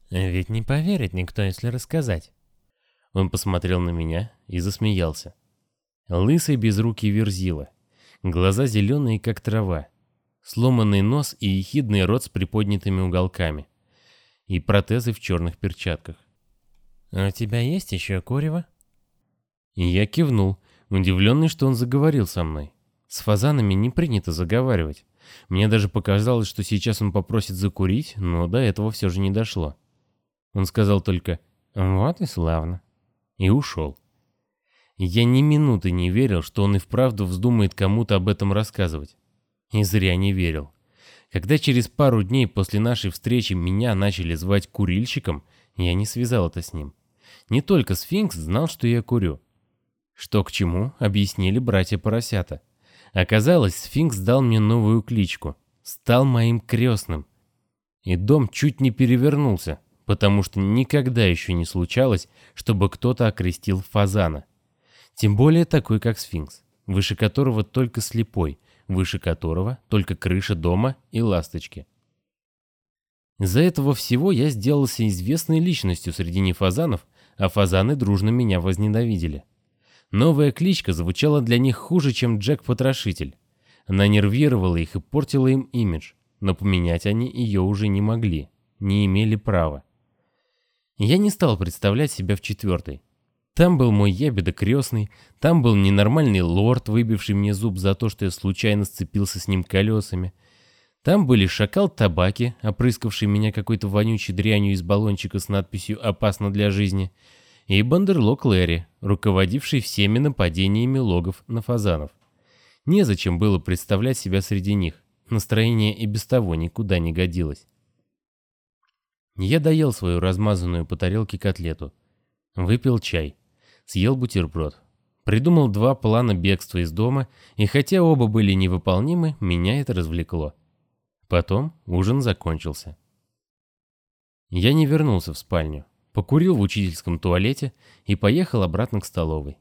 «Ведь не поверит никто, если рассказать». Он посмотрел на меня и засмеялся. Лысый безрукий верзила. Глаза зеленые, как трава сломанный нос и ехидный рот с приподнятыми уголками. И протезы в черных перчатках. «А у тебя есть еще курево?» И я кивнул, удивленный, что он заговорил со мной. С фазанами не принято заговаривать. Мне даже показалось, что сейчас он попросит закурить, но до этого все же не дошло. Он сказал только «Вот и славно». И ушел. Я ни минуты не верил, что он и вправду вздумает кому-то об этом рассказывать. И зря не верил. Когда через пару дней после нашей встречи меня начали звать курильщиком, я не связал это с ним. Не только сфинкс знал, что я курю. Что к чему, объяснили братья-поросята. Оказалось, сфинкс дал мне новую кличку. Стал моим крестным. И дом чуть не перевернулся, потому что никогда еще не случалось, чтобы кто-то окрестил фазана. Тем более такой, как сфинкс, выше которого только слепой, выше которого только крыша дома и ласточки. Из-за этого всего я сделался известной личностью среди нефазанов, а фазаны дружно меня возненавидели. Новая кличка звучала для них хуже, чем Джек-потрошитель. Она нервировала их и портила им имидж, но поменять они ее уже не могли, не имели права. Я не стал представлять себя в четвертой. Там был мой ябеда крестный, там был ненормальный лорд, выбивший мне зуб за то, что я случайно сцепился с ним колесами. Там были шакал табаки, опрыскавший меня какой-то вонючей дрянью из баллончика с надписью «Опасно для жизни», и бандерлок Лэри, руководивший всеми нападениями логов на фазанов. Незачем было представлять себя среди них, настроение и без того никуда не годилось. Я доел свою размазанную по тарелке котлету. Выпил чай съел бутерброд. Придумал два плана бегства из дома, и хотя оба были невыполнимы, меня это развлекло. Потом ужин закончился. Я не вернулся в спальню, покурил в учительском туалете и поехал обратно к столовой.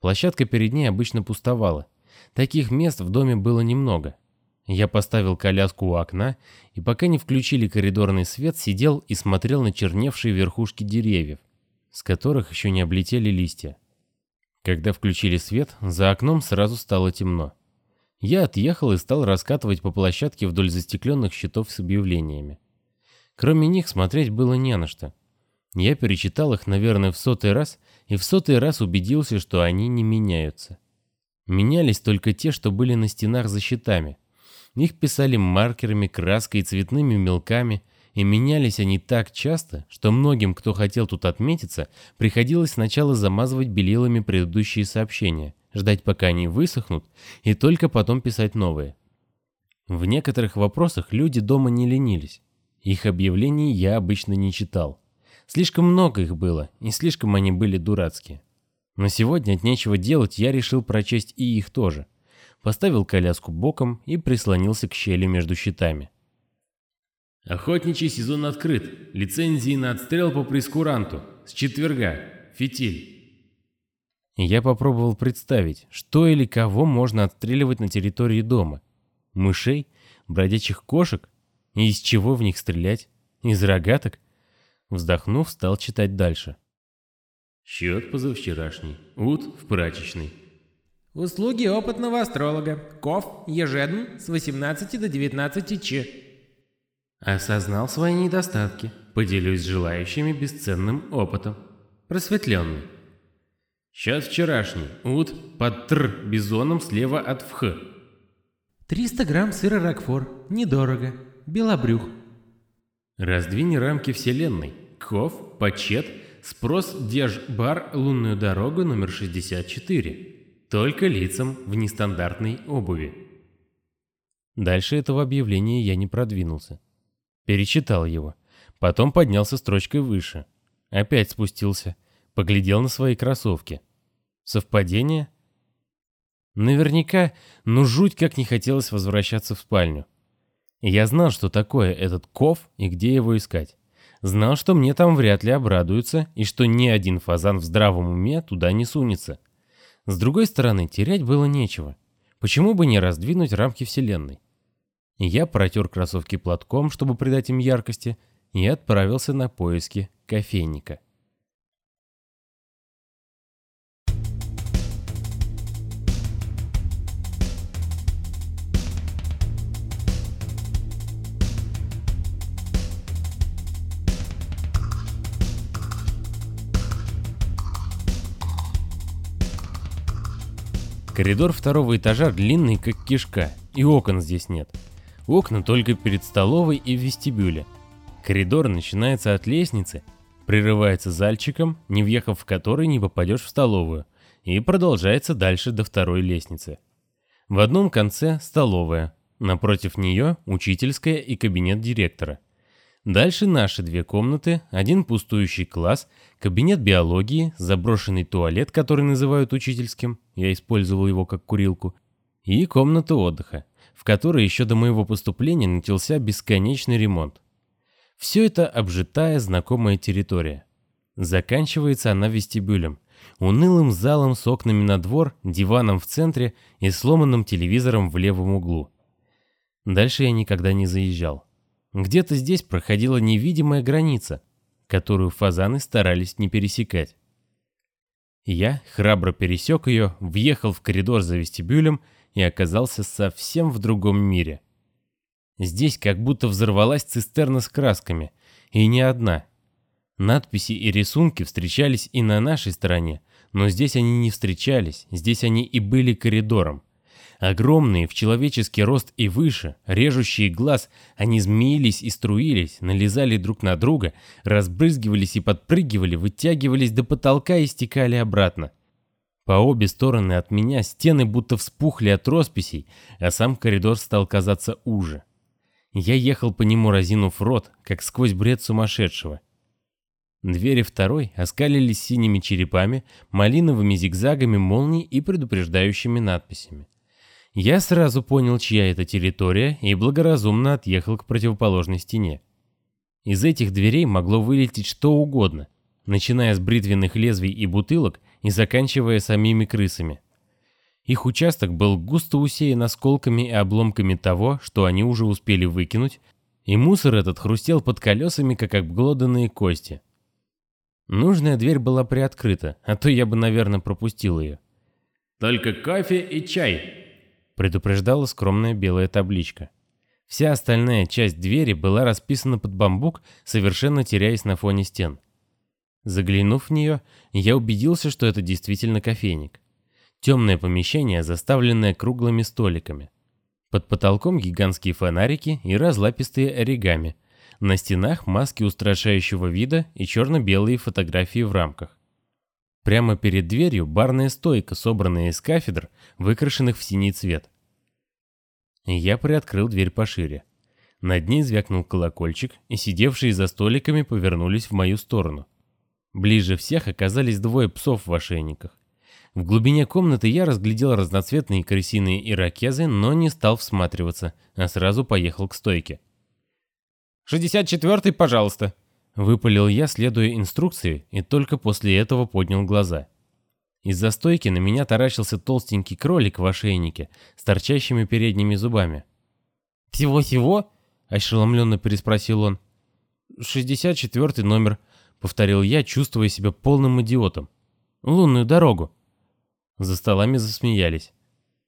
Площадка перед ней обычно пустовала. Таких мест в доме было немного. Я поставил коляску у окна и пока не включили коридорный свет, сидел и смотрел на черневшие верхушки деревьев, с которых еще не облетели листья. Когда включили свет, за окном сразу стало темно. Я отъехал и стал раскатывать по площадке вдоль застекленных щитов с объявлениями. Кроме них смотреть было не на что. Я перечитал их, наверное, в сотый раз, и в сотый раз убедился, что они не меняются. Менялись только те, что были на стенах за щитами. Их писали маркерами, краской и цветными мелками, И менялись они так часто, что многим, кто хотел тут отметиться, приходилось сначала замазывать белилами предыдущие сообщения, ждать пока они высохнут, и только потом писать новые. В некоторых вопросах люди дома не ленились. Их объявлений я обычно не читал. Слишком много их было, и слишком они были дурацкие. Но сегодня от нечего делать я решил прочесть и их тоже. Поставил коляску боком и прислонился к щели между щитами. Охотничий сезон открыт. Лицензии на отстрел по прескуранту. С четверга. Фитиль. Я попробовал представить, что или кого можно отстреливать на территории дома. Мышей? Бродячих кошек? И из чего в них стрелять? Из рогаток? Вздохнув, стал читать дальше. Счет позавчерашний. Ут в прачечной. Услуги опытного астролога. Ков ежедн с 18 до 19 ч. Осознал свои недостатки. Поделюсь с желающими бесценным опытом. Просветленный. Счет вчерашний. Ут под тр бизоном слева от вх. 300 грамм сыра Рокфор. Недорого. Белобрюх. Раздвинь рамки вселенной. Ков, Почет, спрос Деж-бар лунную дорогу номер 64. Только лицам в нестандартной обуви. Дальше этого объявления я не продвинулся. Перечитал его. Потом поднялся строчкой выше. Опять спустился. Поглядел на свои кроссовки. Совпадение? Наверняка, но жуть как не хотелось возвращаться в спальню. Я знал, что такое этот ков и где его искать. Знал, что мне там вряд ли обрадуются, и что ни один фазан в здравом уме туда не сунется. С другой стороны, терять было нечего. Почему бы не раздвинуть рамки Вселенной? Я протер кроссовки платком, чтобы придать им яркости, и отправился на поиски кофейника. Коридор второго этажа длинный, как кишка, и окон здесь нет. Окна только перед столовой и в вестибюле. Коридор начинается от лестницы, прерывается зальчиком, не въехав в который не попадешь в столовую, и продолжается дальше до второй лестницы. В одном конце столовая, напротив нее учительская и кабинет директора – Дальше наши две комнаты, один пустующий класс, кабинет биологии, заброшенный туалет, который называют учительским, я использовал его как курилку, и комната отдыха, в которой еще до моего поступления начался бесконечный ремонт. Все это обжитая знакомая территория. Заканчивается она вестибюлем, унылым залом с окнами на двор, диваном в центре и сломанным телевизором в левом углу. Дальше я никогда не заезжал. Где-то здесь проходила невидимая граница, которую фазаны старались не пересекать. Я храбро пересек ее, въехал в коридор за вестибюлем и оказался совсем в другом мире. Здесь как будто взорвалась цистерна с красками, и не одна. Надписи и рисунки встречались и на нашей стороне, но здесь они не встречались, здесь они и были коридором. Огромные, в человеческий рост и выше, режущие глаз, они змеились и струились, налезали друг на друга, разбрызгивались и подпрыгивали, вытягивались до потолка и стекали обратно. По обе стороны от меня стены будто вспухли от росписей, а сам коридор стал казаться уже. Я ехал по нему разинув рот, как сквозь бред сумасшедшего. Двери второй оскалились синими черепами, малиновыми зигзагами молний и предупреждающими надписями. Я сразу понял, чья это территория, и благоразумно отъехал к противоположной стене. Из этих дверей могло вылететь что угодно, начиная с бритвенных лезвий и бутылок и заканчивая самими крысами. Их участок был густо усеян осколками и обломками того, что они уже успели выкинуть, и мусор этот хрустел под колесами, как обглоданные кости. Нужная дверь была приоткрыта, а то я бы, наверное, пропустил ее. «Только кофе и чай», предупреждала скромная белая табличка. Вся остальная часть двери была расписана под бамбук, совершенно теряясь на фоне стен. Заглянув в нее, я убедился, что это действительно кофейник. Темное помещение, заставленное круглыми столиками. Под потолком гигантские фонарики и разлапистые оригами. На стенах маски устрашающего вида и черно-белые фотографии в рамках. Прямо перед дверью барная стойка, собранная из кафедр, выкрашенных в синий цвет. Я приоткрыл дверь пошире. Над ней звякнул колокольчик, и сидевшие за столиками повернулись в мою сторону. Ближе всех оказались двое псов в ошейниках. В глубине комнаты я разглядел разноцветные крысиные ирокезы, но не стал всматриваться, а сразу поехал к стойке. «Шестьдесят четвертый, пожалуйста», — выпалил я, следуя инструкции, и только после этого поднял глаза. Из-за стойки на меня таращился толстенький кролик в ошейнике с торчащими передними зубами. «Всего-всего?» — ошеломленно переспросил он. «Шестьдесят четвертый номер», — повторил я, чувствуя себя полным идиотом. «Лунную дорогу». За столами засмеялись.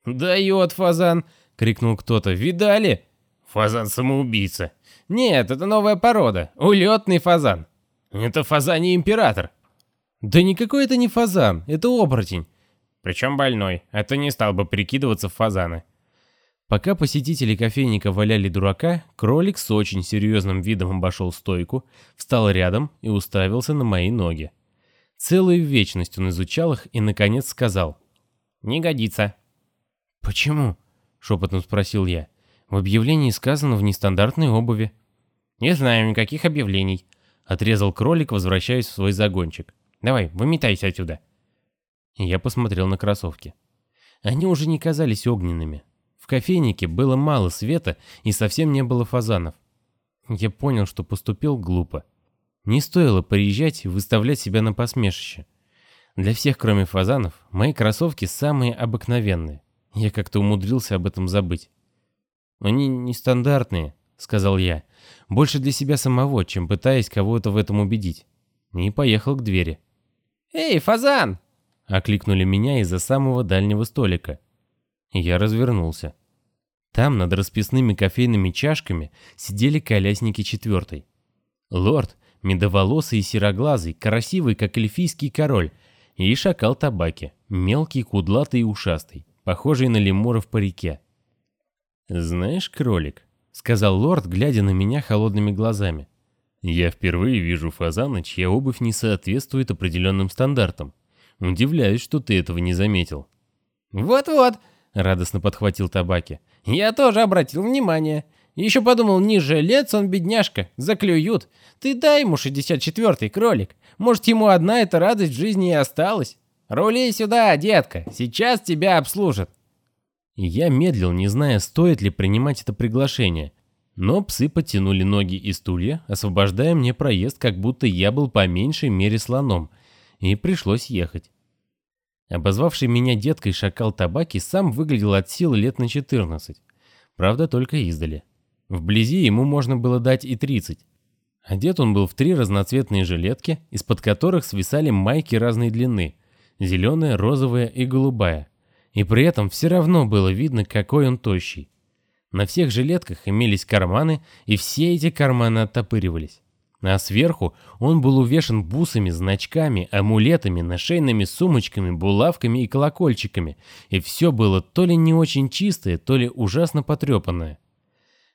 «Дает фазан!» — крикнул кто-то. «Видали?» «Фазан-самоубийца!» «Нет, это новая порода. Улетный фазан!» «Это фазаний император!» «Да никакой это не фазан, это оборотень!» «Причем больной, а то не стал бы прикидываться в фазаны!» Пока посетители кофейника валяли дурака, кролик с очень серьезным видом обошел стойку, встал рядом и уставился на мои ноги. Целую вечность он изучал их и, наконец, сказал. «Не годится». «Почему?» — шепотом спросил я. «В объявлении сказано в нестандартной обуви». «Не знаю никаких объявлений», — отрезал кролик, возвращаясь в свой загончик. «Давай, выметайся отсюда». Я посмотрел на кроссовки. Они уже не казались огненными. В кофейнике было мало света и совсем не было фазанов. Я понял, что поступил глупо. Не стоило приезжать и выставлять себя на посмешище. Для всех, кроме фазанов, мои кроссовки самые обыкновенные. Я как-то умудрился об этом забыть. «Они нестандартные», — сказал я. «Больше для себя самого, чем пытаясь кого-то в этом убедить». И поехал к двери. «Эй, фазан!» — окликнули меня из-за самого дальнего столика. Я развернулся. Там, над расписными кофейными чашками, сидели колясники четвертой. Лорд, медоволосый и сероглазый, красивый, как эльфийский король, и шакал табаки, мелкий, кудлатый и ушастый, похожий на лемура в парике. «Знаешь, кролик», — сказал лорд, глядя на меня холодными глазами, «я впервые вижу фазана, чья обувь не соответствует определенным стандартам. Удивляюсь, что ты этого не заметил». «Вот-вот», — радостно подхватил табаки, — «я тоже обратил внимание». Еще подумал, не жилец он, бедняжка, заклюют. Ты дай ему 64-й кролик. Может, ему одна эта радость в жизни и осталась. Рули сюда, детка, сейчас тебя обслужат. Я медлил, не зная, стоит ли принимать это приглашение. Но псы подтянули ноги и стулья, освобождая мне проезд, как будто я был по меньшей мере слоном, и пришлось ехать. Обозвавший меня деткой шакал табаки сам выглядел от силы лет на 14. Правда, только издали. Вблизи ему можно было дать и 30. Одет он был в три разноцветные жилетки, из-под которых свисали майки разной длины – зеленая, розовая и голубая. И при этом все равно было видно, какой он тощий. На всех жилетках имелись карманы, и все эти карманы оттопыривались. А сверху он был увешан бусами, значками, амулетами, нашейными сумочками, булавками и колокольчиками, и все было то ли не очень чистое, то ли ужасно потрепанное.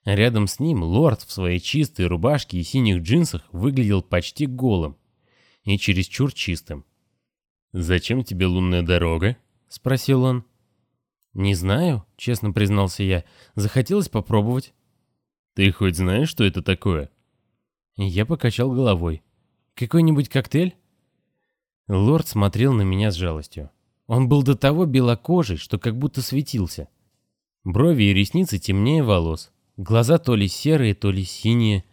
Рядом с ним лорд в своей чистой рубашке и синих джинсах выглядел почти голым и чересчур чистым. «Зачем тебе лунная дорога?» — спросил он. «Не знаю», — честно признался я. «Захотелось попробовать». «Ты хоть знаешь, что это такое?» Я покачал головой. «Какой-нибудь коктейль?» Лорд смотрел на меня с жалостью. Он был до того белокожий, что как будто светился. Брови и ресницы темнее волос. Глаза то ли серые, то ли синие.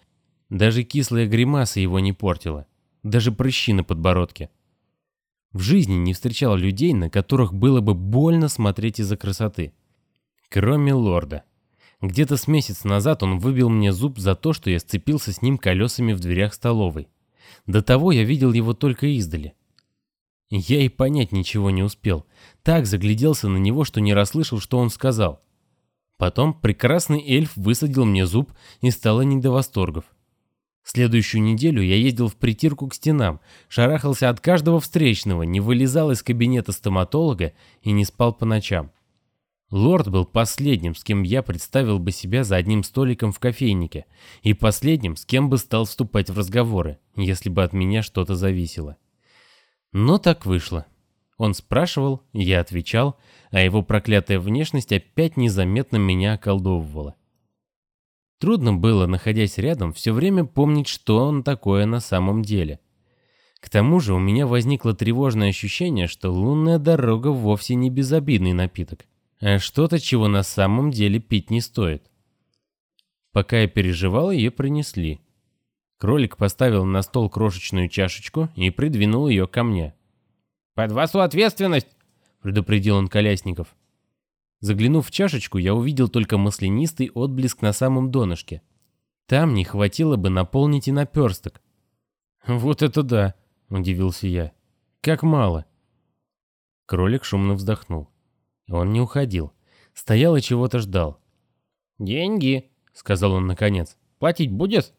Даже кислая гримаса его не портила. Даже прыщи на подбородке. В жизни не встречал людей, на которых было бы больно смотреть из-за красоты. Кроме лорда. Где-то с месяц назад он выбил мне зуб за то, что я сцепился с ним колесами в дверях столовой. До того я видел его только издали. Я и понять ничего не успел. Так загляделся на него, что не расслышал, что он сказал. Потом прекрасный эльф высадил мне зуб и стало не до восторгов. Следующую неделю я ездил в притирку к стенам, шарахался от каждого встречного, не вылезал из кабинета стоматолога и не спал по ночам. Лорд был последним, с кем я представил бы себя за одним столиком в кофейнике, и последним, с кем бы стал вступать в разговоры, если бы от меня что-то зависело. Но так вышло. Он спрашивал, я отвечал, а его проклятая внешность опять незаметно меня околдовывала. Трудно было, находясь рядом, все время помнить, что он такое на самом деле. К тому же у меня возникло тревожное ощущение, что лунная дорога вовсе не безобидный напиток, что-то, чего на самом деле пить не стоит. Пока я переживал, ее принесли. Кролик поставил на стол крошечную чашечку и придвинул ее ко мне. «Под вашу ответственность!» — предупредил он колясников. Заглянув в чашечку, я увидел только маслянистый отблеск на самом донышке. Там не хватило бы наполнить и наперсток. «Вот это да!» — удивился я. «Как мало!» Кролик шумно вздохнул. Он не уходил. Стоял и чего-то ждал. «Деньги!» — сказал он наконец. «Платить будешь?»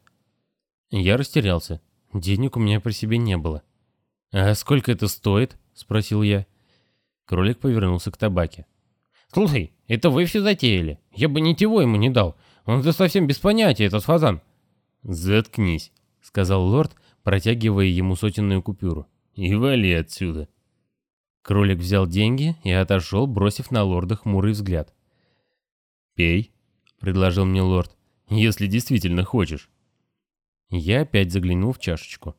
Я растерялся. Денег у меня при себе не было. «А сколько это стоит?» — спросил я. Кролик повернулся к табаке. «Слушай, это вы все затеяли. Я бы ничего ему не дал. Он же совсем без понятия, этот фазан». «Заткнись», — сказал лорд, протягивая ему сотенную купюру. «И вали отсюда». Кролик взял деньги и отошел, бросив на лорда хмурый взгляд. «Пей», — предложил мне лорд, — «если действительно хочешь». Я опять заглянул в чашечку.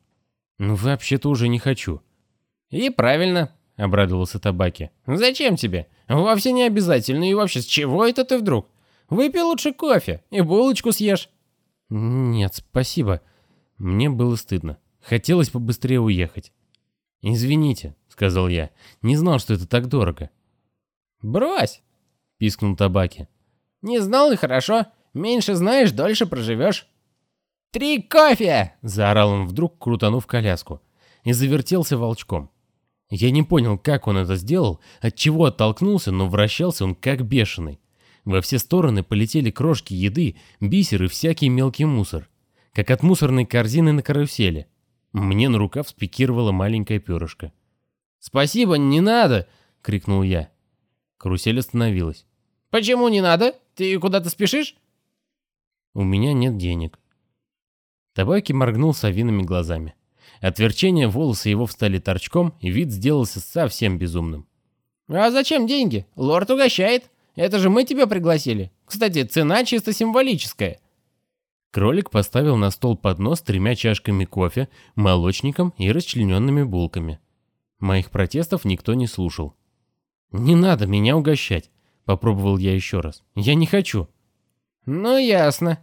«Ну, вообще-то уже не хочу». «И правильно», — обрадовался Табаки. «Зачем тебе? Вовсе не обязательно. И вообще, с чего это ты вдруг? Выпей лучше кофе и булочку съешь». «Нет, спасибо. Мне было стыдно. Хотелось побыстрее уехать». «Извините», — сказал я. «Не знал, что это так дорого». «Брось!» — пискнул Табаки. «Не знал и хорошо. Меньше знаешь, дольше проживешь». «Три кофе!» — заорал он вдруг, крутанув коляску. И завертелся волчком. Я не понял, как он это сделал, от чего оттолкнулся, но вращался он как бешеный. Во все стороны полетели крошки еды, бисер и всякий мелкий мусор. Как от мусорной корзины на карусели. Мне на рукав спикировала маленькая перышко. «Спасибо, не надо!» — крикнул я. Карусель остановилась. «Почему не надо? Ты куда-то спешишь?» «У меня нет денег», Табаки моргнул совиными глазами. От верчения волосы его встали торчком, и вид сделался совсем безумным. «А зачем деньги? Лорд угощает. Это же мы тебя пригласили. Кстати, цена чисто символическая». Кролик поставил на стол поднос с тремя чашками кофе, молочником и расчлененными булками. Моих протестов никто не слушал. «Не надо меня угощать», — попробовал я еще раз. «Я не хочу». «Ну, ясно»,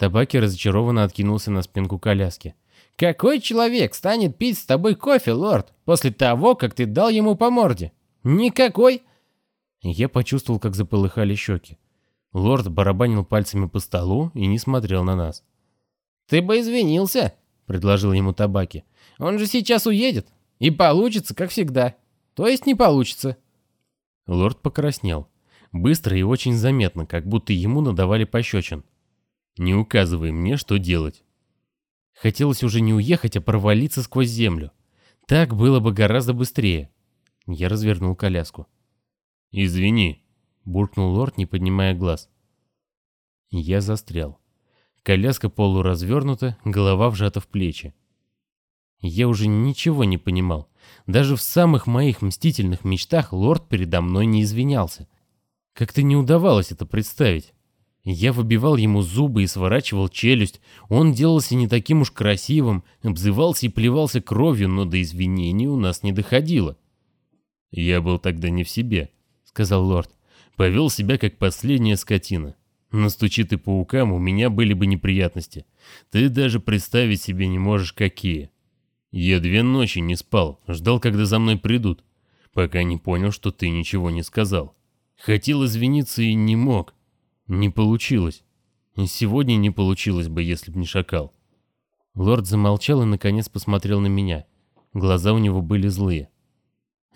Табаки разочарованно откинулся на спинку коляски. «Какой человек станет пить с тобой кофе, лорд, после того, как ты дал ему по морде? Никакой!» Я почувствовал, как заполыхали щеки. Лорд барабанил пальцами по столу и не смотрел на нас. «Ты бы извинился», — предложил ему Табаки. «Он же сейчас уедет, и получится, как всегда. То есть не получится». Лорд покраснел. Быстро и очень заметно, как будто ему надавали пощечин. Не указывай мне, что делать. Хотелось уже не уехать, а провалиться сквозь землю. Так было бы гораздо быстрее. Я развернул коляску. «Извини», — буркнул лорд, не поднимая глаз. Я застрял. Коляска полуразвернута, голова вжата в плечи. Я уже ничего не понимал. Даже в самых моих мстительных мечтах лорд передо мной не извинялся. Как-то не удавалось это представить. Я выбивал ему зубы и сворачивал челюсть. Он делался не таким уж красивым, обзывался и плевался кровью, но до извинений у нас не доходило. «Я был тогда не в себе», — сказал лорд. «Повел себя как последняя скотина. Настучи ты паукам, у меня были бы неприятности. Ты даже представить себе не можешь, какие. Я две ночи не спал, ждал, когда за мной придут, пока не понял, что ты ничего не сказал. Хотел извиниться и не мог». Не получилось. И сегодня не получилось бы, если б не шакал. Лорд замолчал и наконец посмотрел на меня. Глаза у него были злые.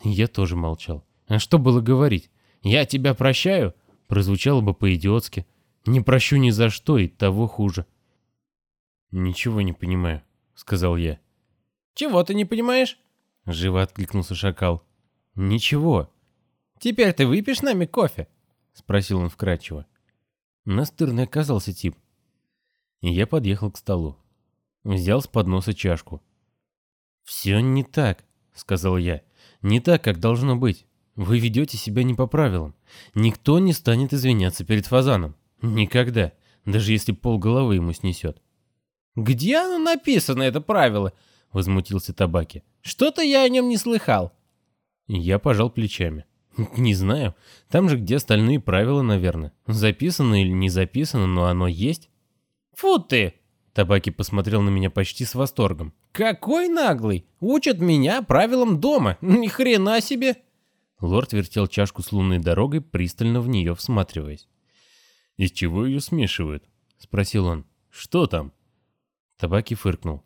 Я тоже молчал. А что было говорить? «Я тебя прощаю?» Прозвучало бы по-идиотски. «Не прощу ни за что, и того хуже». «Ничего не понимаю», — сказал я. «Чего ты не понимаешь?» — живо откликнулся шакал. «Ничего». «Теперь ты выпьешь нами кофе?» спросил он вкратчиво. Настырный оказался тип. Я подъехал к столу. Взял с подноса чашку. «Все не так», — сказал я. «Не так, как должно быть. Вы ведете себя не по правилам. Никто не станет извиняться перед фазаном. Никогда. Даже если пол головы ему снесет». «Где оно написано, это правило?» — возмутился Табаки. «Что-то я о нем не слыхал». Я пожал плечами. «Не знаю. Там же, где остальные правила, наверное. Записано или не записано, но оно есть». «Фу ты!» Табаки посмотрел на меня почти с восторгом. «Какой наглый! Учат меня правилам дома! Ни хрена себе!» Лорд вертел чашку с лунной дорогой, пристально в нее всматриваясь. «Из чего ее смешивают?» — спросил он. «Что там?» Табаки фыркнул.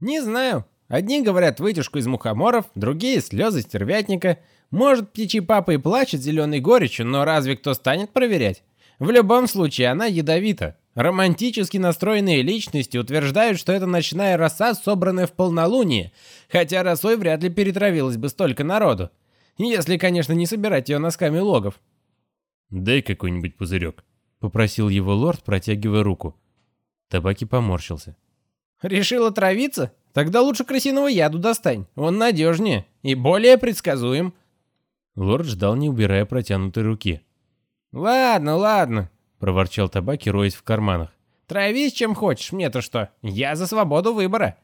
«Не знаю. Одни говорят вытяжку из мухоморов, другие — слезы стервятника. Может, птичий папа и плачет зеленой горечью, но разве кто станет проверять? В любом случае, она ядовита. Романтически настроенные личности утверждают, что это ночная роса, собранная в полнолуние, хотя росой вряд ли перетравилось бы столько народу. Если, конечно, не собирать ее носками логов. «Дай какой-нибудь пузырек», — попросил его лорд, протягивая руку. Табаки поморщился. «Решил отравиться? Тогда лучше крысиного яду достань. Он надежнее и более предсказуем». Лорд ждал, не убирая протянутой руки. «Ладно, ладно», — проворчал Табаки, роясь в карманах. «Травись чем хочешь, мне-то что? Я за свободу выбора».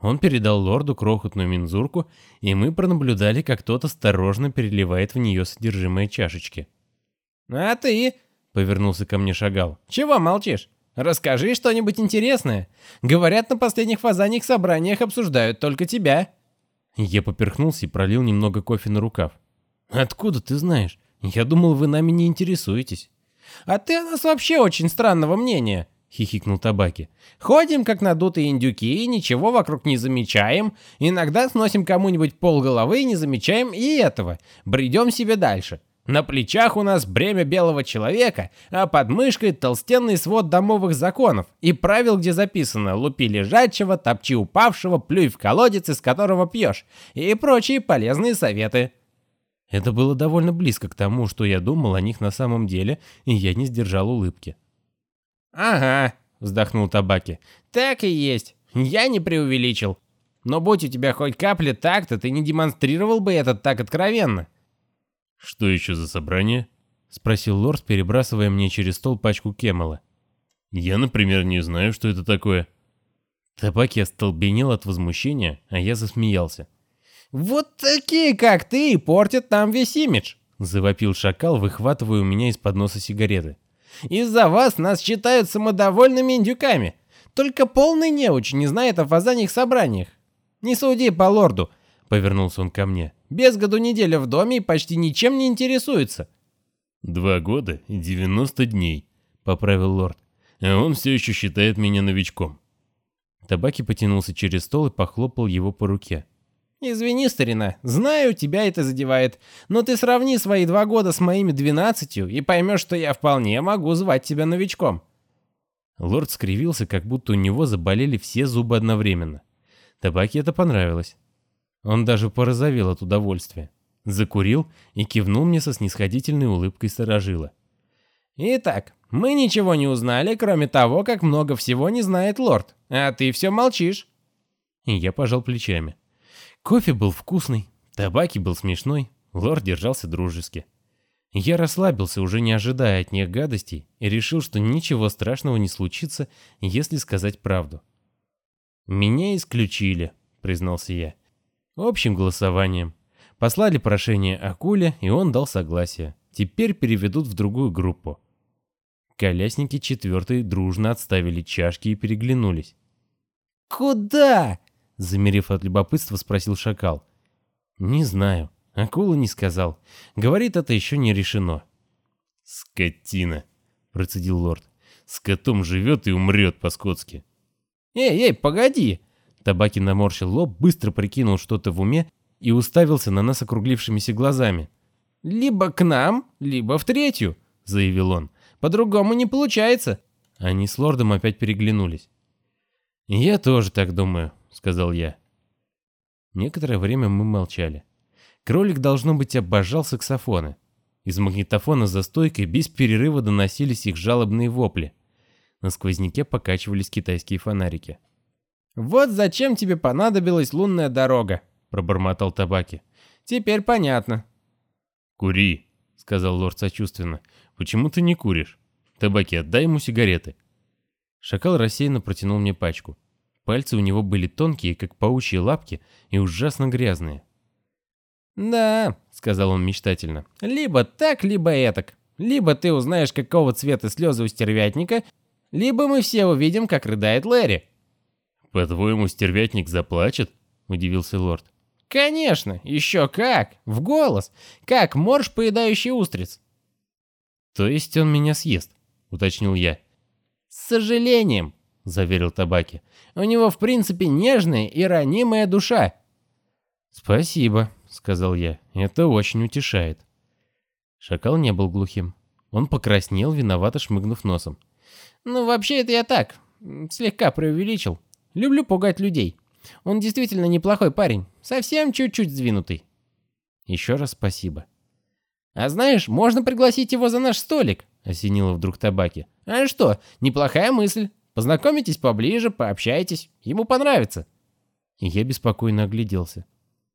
Он передал лорду крохотную мензурку, и мы пронаблюдали, как тот осторожно переливает в нее содержимое чашечки. «А ты?» — повернулся ко мне Шагал. «Чего молчишь? Расскажи что-нибудь интересное. Говорят, на последних фазаньих собраниях обсуждают только тебя». Я поперхнулся и пролил немного кофе на рукав. «Откуда ты знаешь? Я думал, вы нами не интересуетесь». «А ты о нас вообще очень странного мнения», — хихикнул Табаки. «Ходим, как надутые индюки, и ничего вокруг не замечаем. Иногда сносим кому-нибудь полголовы и не замечаем и этого. Бредем себе дальше. На плечах у нас бремя белого человека, а под мышкой толстенный свод домовых законов и правил, где записано «лупи лежачего, топчи упавшего, плюй в колодец, из которого пьешь» и прочие полезные советы. Это было довольно близко к тому, что я думал о них на самом деле, и я не сдержал улыбки. «Ага», — вздохнул Табаки, — «так и есть. Я не преувеличил. Но будь у тебя хоть капля так-то, ты не демонстрировал бы это так откровенно». «Что еще за собрание?» — спросил лорд, перебрасывая мне через стол пачку Кемела. «Я, например, не знаю, что это такое». Табаки остолбенел от возмущения, а я засмеялся. «Вот такие, как ты, портят нам весь имидж!» — завопил шакал, выхватывая у меня из-под носа сигареты. «Из-за вас нас считают самодовольными индюками. Только полный неуч не знает о фазаньих собраниях. Не суди по лорду!» — повернулся он ко мне. «Без году неделя в доме и почти ничем не интересуется». «Два года и девяносто дней», — поправил лорд. «А он все еще считает меня новичком». Табаки потянулся через стол и похлопал его по руке. «Извини, старина, знаю, тебя это задевает, но ты сравни свои два года с моими двенадцатью и поймешь, что я вполне могу звать тебя новичком». Лорд скривился, как будто у него заболели все зубы одновременно. Табаки это понравилось. Он даже порозовел от удовольствия. Закурил и кивнул мне со снисходительной улыбкой сторожила. «Итак, мы ничего не узнали, кроме того, как много всего не знает лорд, а ты все молчишь». И я пожал плечами. Кофе был вкусный, табаки был смешной, лорд держался дружески. Я расслабился, уже не ожидая от них гадостей, и решил, что ничего страшного не случится, если сказать правду. «Меня исключили», — признался я. «Общим голосованием. Послали прошение Акуле, и он дал согласие. Теперь переведут в другую группу». Колясники четвертой дружно отставили чашки и переглянулись. «Куда?» Замерев от любопытства, спросил шакал. «Не знаю. Акула не сказал. Говорит, это еще не решено». «Скотина!» — процедил лорд. «С котом живет и умрет по-скотски». «Эй, эй, погоди!» Табаки наморщил лоб, быстро прикинул что-то в уме и уставился на нас округлившимися глазами. «Либо к нам, либо в третью», — заявил он. «По-другому не получается». Они с лордом опять переглянулись. «Я тоже так думаю», — сказал я. Некоторое время мы молчали. Кролик, должно быть, обожал саксофоны. Из магнитофона за стойкой без перерыва доносились их жалобные вопли. На сквозняке покачивались китайские фонарики. «Вот зачем тебе понадобилась лунная дорога», — пробормотал Табаки. «Теперь понятно». «Кури», — сказал лорд сочувственно. «Почему ты не куришь? Табаки, отдай ему сигареты». Шакал рассеянно протянул мне пачку. Пальцы у него были тонкие, как паучьи лапки, и ужасно грязные. «Да», — сказал он мечтательно, — «либо так, либо этак. Либо ты узнаешь, какого цвета слезы у стервятника, либо мы все увидим, как рыдает Лэри». «По-твоему, стервятник заплачет?» — удивился лорд. «Конечно, еще как! В голос! Как морж, поедающий устриц!» «То есть он меня съест?» — уточнил я. «С сожалением», — заверил Табаки. «У него, в принципе, нежная и ранимая душа». «Спасибо», — сказал я. «Это очень утешает». Шакал не был глухим. Он покраснел, виновато шмыгнув носом. «Ну, вообще, это я так, слегка преувеличил. Люблю пугать людей. Он действительно неплохой парень, совсем чуть-чуть сдвинутый». «Еще раз спасибо». «А знаешь, можно пригласить его за наш столик», — осенило вдруг табаки. «А что, неплохая мысль. Познакомитесь поближе, пообщайтесь. Ему понравится». Я беспокойно огляделся.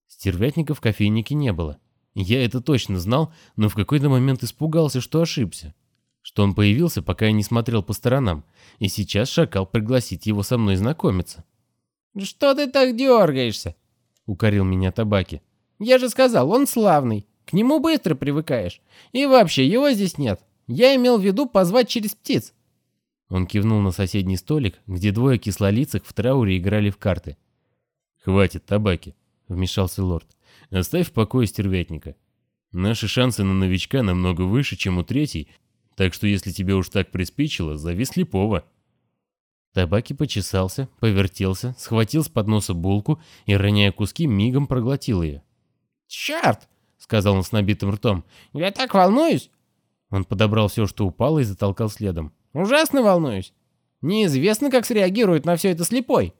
Стервятника в кофейнике не было. Я это точно знал, но в какой-то момент испугался, что ошибся. Что он появился, пока я не смотрел по сторонам, и сейчас шакал пригласить его со мной знакомиться. «Что ты так дергаешься?» — укорил меня табаки. «Я же сказал, он славный. К нему быстро привыкаешь. И вообще, его здесь нет. Я имел в виду позвать через птиц». Он кивнул на соседний столик, где двое кислолицых в трауре играли в карты. «Хватит табаки», — вмешался лорд. «Оставь в покое стервятника. Наши шансы на новичка намного выше, чем у третьей, так что если тебе уж так приспичило, зови слепого». Табаки почесался, повертелся, схватил с подноса булку и, роняя куски, мигом проглотил ее. «Черт!» — сказал он с набитым ртом. «Я так волнуюсь!» Он подобрал все, что упало, и затолкал следом. «Ужасно волнуюсь! Неизвестно, как среагирует на все это слепой!»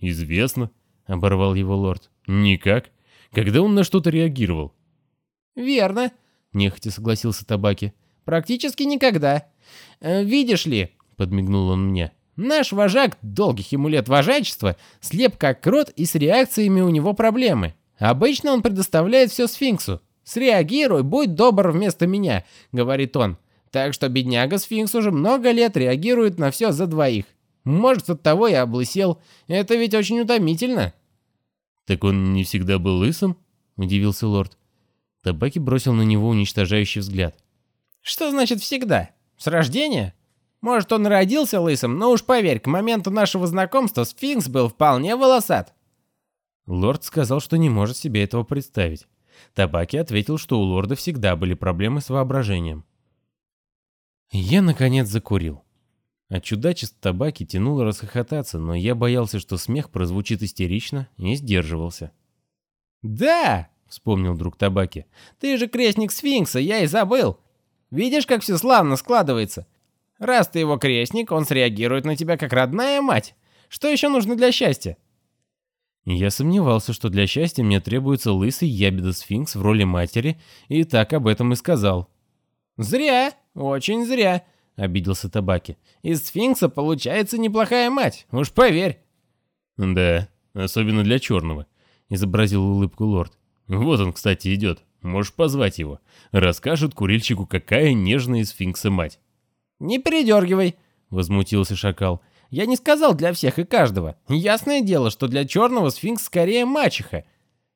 «Известно!» — оборвал его лорд. «Никак. Когда он на что-то реагировал?» «Верно», — нехотя согласился Табаки. «Практически никогда. Э, видишь ли», — подмигнул он мне, — «наш вожак, долгих ему лет вожачества, слеп как крот и с реакциями у него проблемы. Обычно он предоставляет все сфинксу. «Среагируй, будь добр вместо меня», — говорит он. Так что бедняга-сфинкс уже много лет реагирует на все за двоих. Может, от того и облысел. Это ведь очень утомительно. «Так он не всегда был лысым?» — удивился лорд. Табаки бросил на него уничтожающий взгляд. «Что значит всегда? С рождения? Может, он родился лысым, но уж поверь, к моменту нашего знакомства сфинкс был вполне волосат». Лорд сказал, что не может себе этого представить. Табаки ответил, что у лорда всегда были проблемы с воображением. Я, наконец, закурил. От чудачеств табаки тянуло расхохотаться, но я боялся, что смех прозвучит истерично, и сдерживался. «Да!» — вспомнил друг табаки. «Ты же крестник сфинкса, я и забыл. Видишь, как все славно складывается? Раз ты его крестник, он среагирует на тебя как родная мать. Что еще нужно для счастья?» Я сомневался, что для счастья мне требуется лысый ябеда-сфинкс в роли матери, и так об этом и сказал. «Зря, очень зря», — обиделся Табаки. «Из сфинкса получается неплохая мать, уж поверь». «Да, особенно для черного», — изобразил улыбку лорд. «Вот он, кстати, идет. Можешь позвать его. Расскажет курильщику, какая нежная сфинкса мать». «Не передергивай», — возмутился шакал. «Я не сказал для всех и каждого. Ясное дело, что для черного сфинкс скорее мачеха».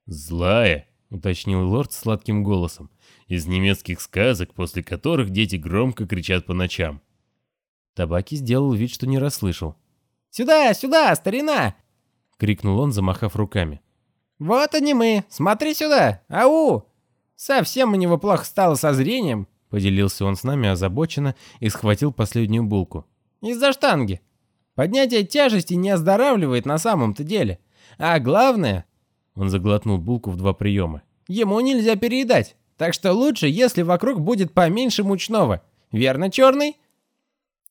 «Злая», — уточнил лорд сладким голосом из немецких сказок, после которых дети громко кричат по ночам. Табаки сделал вид, что не расслышал. «Сюда, сюда, старина!» — крикнул он, замахав руками. «Вот они мы! Смотри сюда! Ау! Совсем у него плохо стало со зрением!» Поделился он с нами озабоченно и схватил последнюю булку. «Из-за штанги. Поднятие тяжести не оздоравливает на самом-то деле. А главное...» Он заглотнул булку в два приема. «Ему нельзя переедать. Так что лучше, если вокруг будет поменьше мучного. Верно, черный?»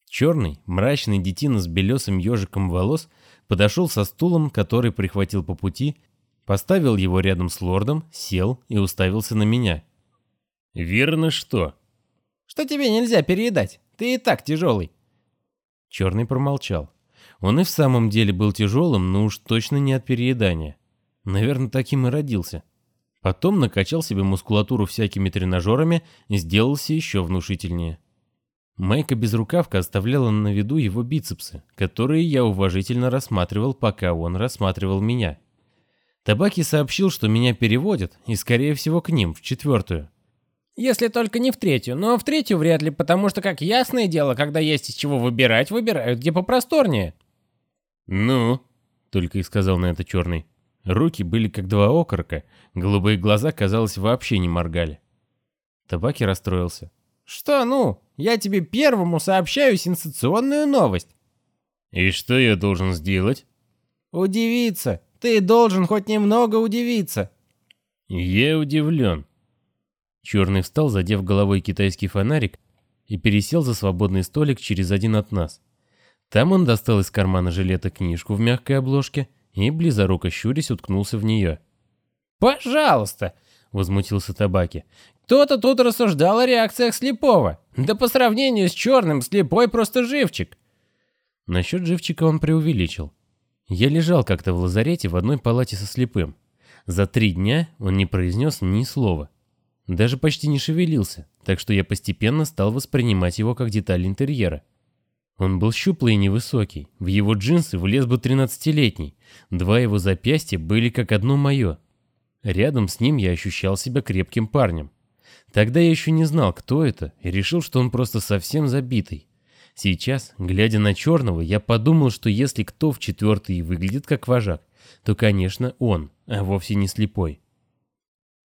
Черный, мрачный детина с белесым ежиком волос подошел со стулом, который прихватил по пути, поставил его рядом с лордом, сел и уставился на меня. Верно что? Что тебе нельзя переедать? Ты и так тяжелый. Черный промолчал. Он и в самом деле был тяжелым, но уж точно не от переедания. Наверное, таким и родился. Потом накачал себе мускулатуру всякими тренажерами и сделался еще внушительнее. Майка безрукавка оставляла на виду его бицепсы, которые я уважительно рассматривал, пока он рассматривал меня. Табаки сообщил, что меня переводят, и скорее всего к ним, в четвертую. Если только не в третью, но в третью вряд ли, потому что, как ясное дело, когда есть из чего выбирать, выбирают где попросторнее. «Ну?» — только и сказал на это черный. Руки были как два окорока, голубые глаза, казалось, вообще не моргали. Табаки расстроился. «Что ну? Я тебе первому сообщаю сенсационную новость». «И что я должен сделать?» «Удивиться. Ты должен хоть немного удивиться». «Я удивлен». Черный встал, задев головой китайский фонарик, и пересел за свободный столик через один от нас. Там он достал из кармана жилета книжку в мягкой обложке и, близоруко щурясь, уткнулся в нее. «Пожалуйста!» — возмутился Табаки. «Кто-то тут рассуждал о реакциях слепого. Да по сравнению с черным, слепой просто живчик». Насчет живчика он преувеличил. Я лежал как-то в лазарете в одной палате со слепым. За три дня он не произнес ни слова. Даже почти не шевелился, так что я постепенно стал воспринимать его как деталь интерьера. Он был щуплый и невысокий, в его джинсы влез бы тринадцатилетний, два его запястья были как одно мое. Рядом с ним я ощущал себя крепким парнем. Тогда я еще не знал, кто это, и решил, что он просто совсем забитый. Сейчас, глядя на черного, я подумал, что если кто в четвертый выглядит как вожак, то, конечно, он, а вовсе не слепой.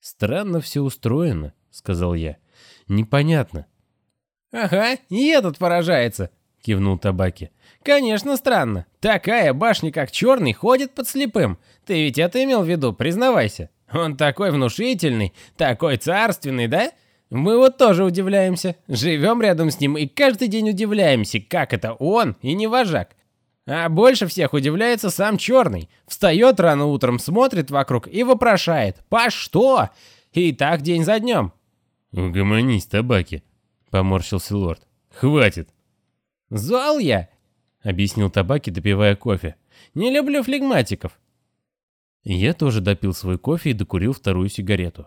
«Странно все устроено», — сказал я. «Непонятно». «Ага, и этот поражается», — кивнул Табаки. «Конечно странно. Такая башня, как черный, ходит под слепым. Ты ведь это имел в виду, признавайся. Он такой внушительный, такой царственный, да? Мы вот тоже удивляемся. Живем рядом с ним и каждый день удивляемся, как это он и не вожак. А больше всех удивляется сам черный. Встает рано утром, смотрит вокруг и вопрошает «По что?» И так день за днем. «Угомонись, табаки», — поморщился лорд. «Хватит». «Зол я», — объяснил табаки, допивая кофе. «Не люблю флегматиков». Я тоже допил свой кофе и докурил вторую сигарету.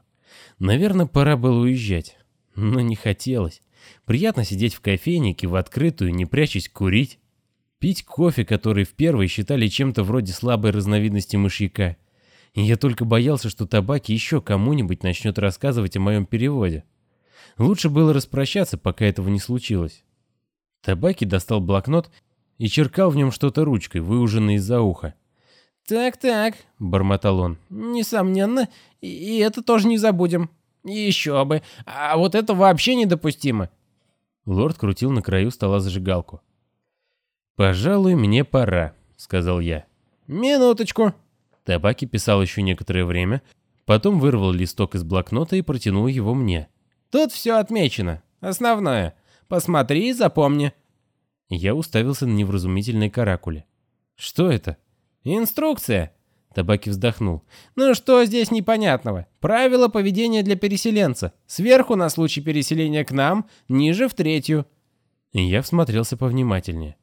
Наверное, пора было уезжать. Но не хотелось. Приятно сидеть в кофейнике в открытую, не прячась курить. Пить кофе, который в первой считали чем-то вроде слабой разновидности мышьяка. И я только боялся, что табаки еще кому-нибудь начнет рассказывать о моем переводе. Лучше было распрощаться, пока этого не случилось. Табаки достал блокнот и черкал в нем что-то ручкой, выуженной из-за уха. «Так-так», — бормотал он, — «несомненно, и это тоже не забудем. Еще бы, а вот это вообще недопустимо». Лорд крутил на краю стола зажигалку. «Пожалуй, мне пора», — сказал я. «Минуточку». Табаки писал еще некоторое время, потом вырвал листок из блокнота и протянул его мне. «Тут все отмечено. Основное. Посмотри и запомни». Я уставился на невразумительной каракуле. «Что это?» «Инструкция». Табаки вздохнул. «Ну что здесь непонятного? Правила поведения для переселенца. Сверху на случай переселения к нам, ниже в третью». Я всмотрелся повнимательнее.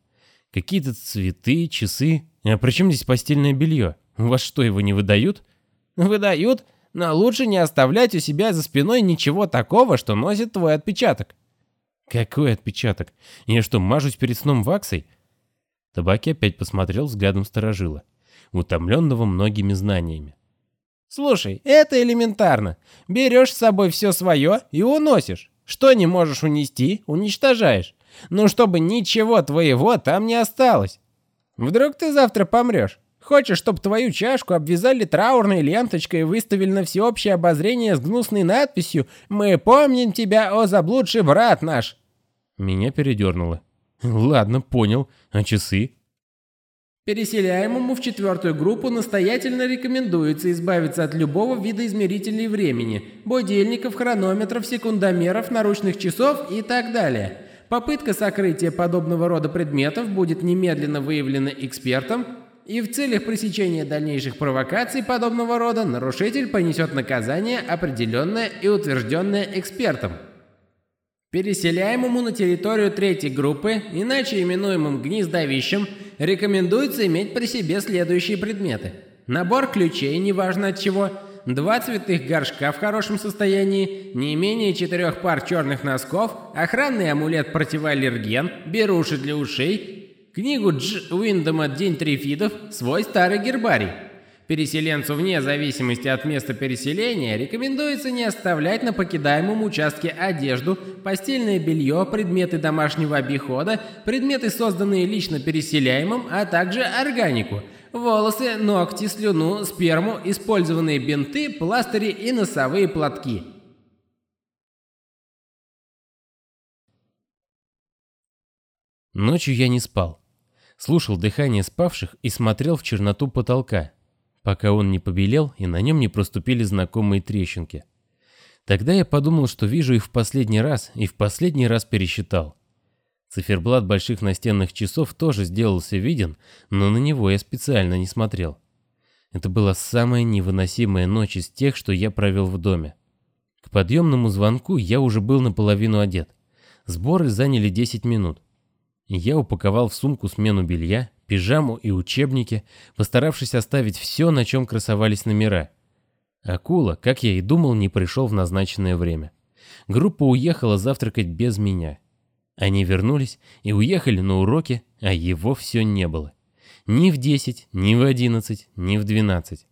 Какие-то цветы, часы. А при чем здесь постельное белье? У вас что, его не выдают? Выдают, но лучше не оставлять у себя за спиной ничего такого, что носит твой отпечаток. Какой отпечаток? Я что, мажусь перед сном ваксой? Табаки опять посмотрел взглядом сторожила, утомленного многими знаниями. «Слушай, это элементарно. Берешь с собой все свое и уносишь. Что не можешь унести, уничтожаешь но чтобы ничего твоего там не осталось. Вдруг ты завтра помрешь? Хочешь, чтобы твою чашку обвязали траурной ленточкой и выставили на всеобщее обозрение с гнусной надписью «Мы помним тебя, о заблудший брат наш»?» Меня передернуло. Ладно, понял. А часы? Переселяемому в четвертую группу настоятельно рекомендуется избавиться от любого вида измерителей времени, будильников, хронометров, секундомеров, наручных часов и так далее. Попытка сокрытия подобного рода предметов будет немедленно выявлена экспертом. и в целях пресечения дальнейших провокаций подобного рода нарушитель понесет наказание, определенное и утвержденное экспертом. Переселяемому на территорию третьей группы, иначе именуемым гнездовищем, рекомендуется иметь при себе следующие предметы. Набор ключей, неважно от чего, два цветных горшка в хорошем состоянии, не менее четырех пар черных носков, охранный амулет противоаллерген, беруши для ушей, книгу Дж. Уиндома «День трифидов», свой старый гербарий. Переселенцу вне зависимости от места переселения рекомендуется не оставлять на покидаемом участке одежду, постельное белье, предметы домашнего обихода, предметы, созданные лично переселяемым, а также органику – волосы, ногти, слюну, сперму, использованные бинты, пластыри и носовые платки. Ночью я не спал. Слушал дыхание спавших и смотрел в черноту потолка, пока он не побелел и на нем не проступили знакомые трещинки. Тогда я подумал, что вижу их в последний раз, и в последний раз пересчитал. Циферблат больших настенных часов тоже сделался виден, но на него я специально не смотрел. Это была самая невыносимая ночь из тех, что я провел в доме. К подъемному звонку я уже был наполовину одет. Сборы заняли 10 минут. Я упаковал в сумку смену белья, пижаму и учебники, постаравшись оставить все, на чем красовались номера. Акула, как я и думал, не пришел в назначенное время. Группа уехала завтракать без меня. Они вернулись и уехали на уроки, а его все не было. Ни в 10, ни в 11, ни в 12.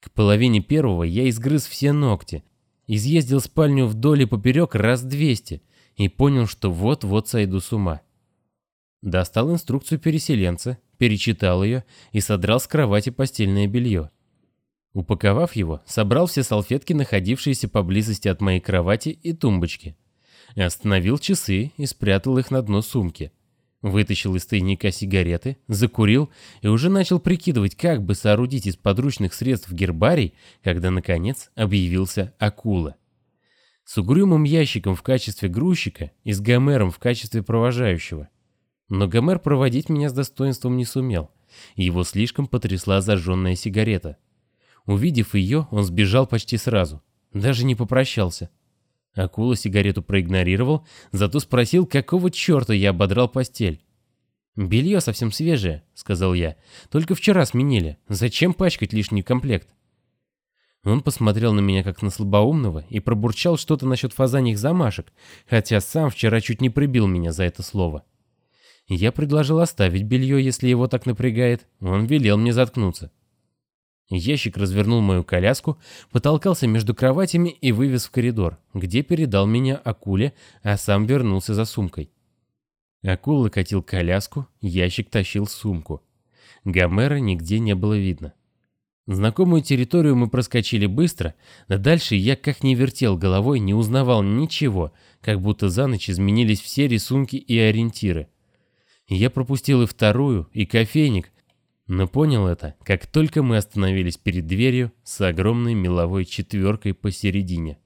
К половине первого я изгрыз все ногти, изъездил спальню вдоль и поперек раз 200 и понял, что вот-вот сойду с ума. Достал инструкцию переселенца, перечитал ее и содрал с кровати постельное белье. Упаковав его, собрал все салфетки, находившиеся поблизости от моей кровати и тумбочки. Остановил часы и спрятал их на дно сумки. Вытащил из тайника сигареты, закурил и уже начал прикидывать, как бы соорудить из подручных средств гербарий, когда, наконец, объявился акула. С угрюмым ящиком в качестве грузчика и с Гомером в качестве провожающего. Но Гомер проводить меня с достоинством не сумел. Его слишком потрясла зажженная сигарета. Увидев ее, он сбежал почти сразу. Даже не попрощался. Акула сигарету проигнорировал, зато спросил, какого черта я ободрал постель. «Белье совсем свежее», — сказал я. «Только вчера сменили. Зачем пачкать лишний комплект?» Он посмотрел на меня как на слабоумного и пробурчал что-то насчет фазаньих замашек, хотя сам вчера чуть не прибил меня за это слово. Я предложил оставить белье, если его так напрягает. Он велел мне заткнуться. Ящик развернул мою коляску, потолкался между кроватями и вывез в коридор, где передал меня акуле, а сам вернулся за сумкой. Акула катил коляску, ящик тащил сумку. Гомера нигде не было видно. Знакомую территорию мы проскочили быстро, но дальше я как не вертел головой, не узнавал ничего, как будто за ночь изменились все рисунки и ориентиры. Я пропустил и вторую, и кофейник, но понял это, как только мы остановились перед дверью с огромной меловой четверкой посередине.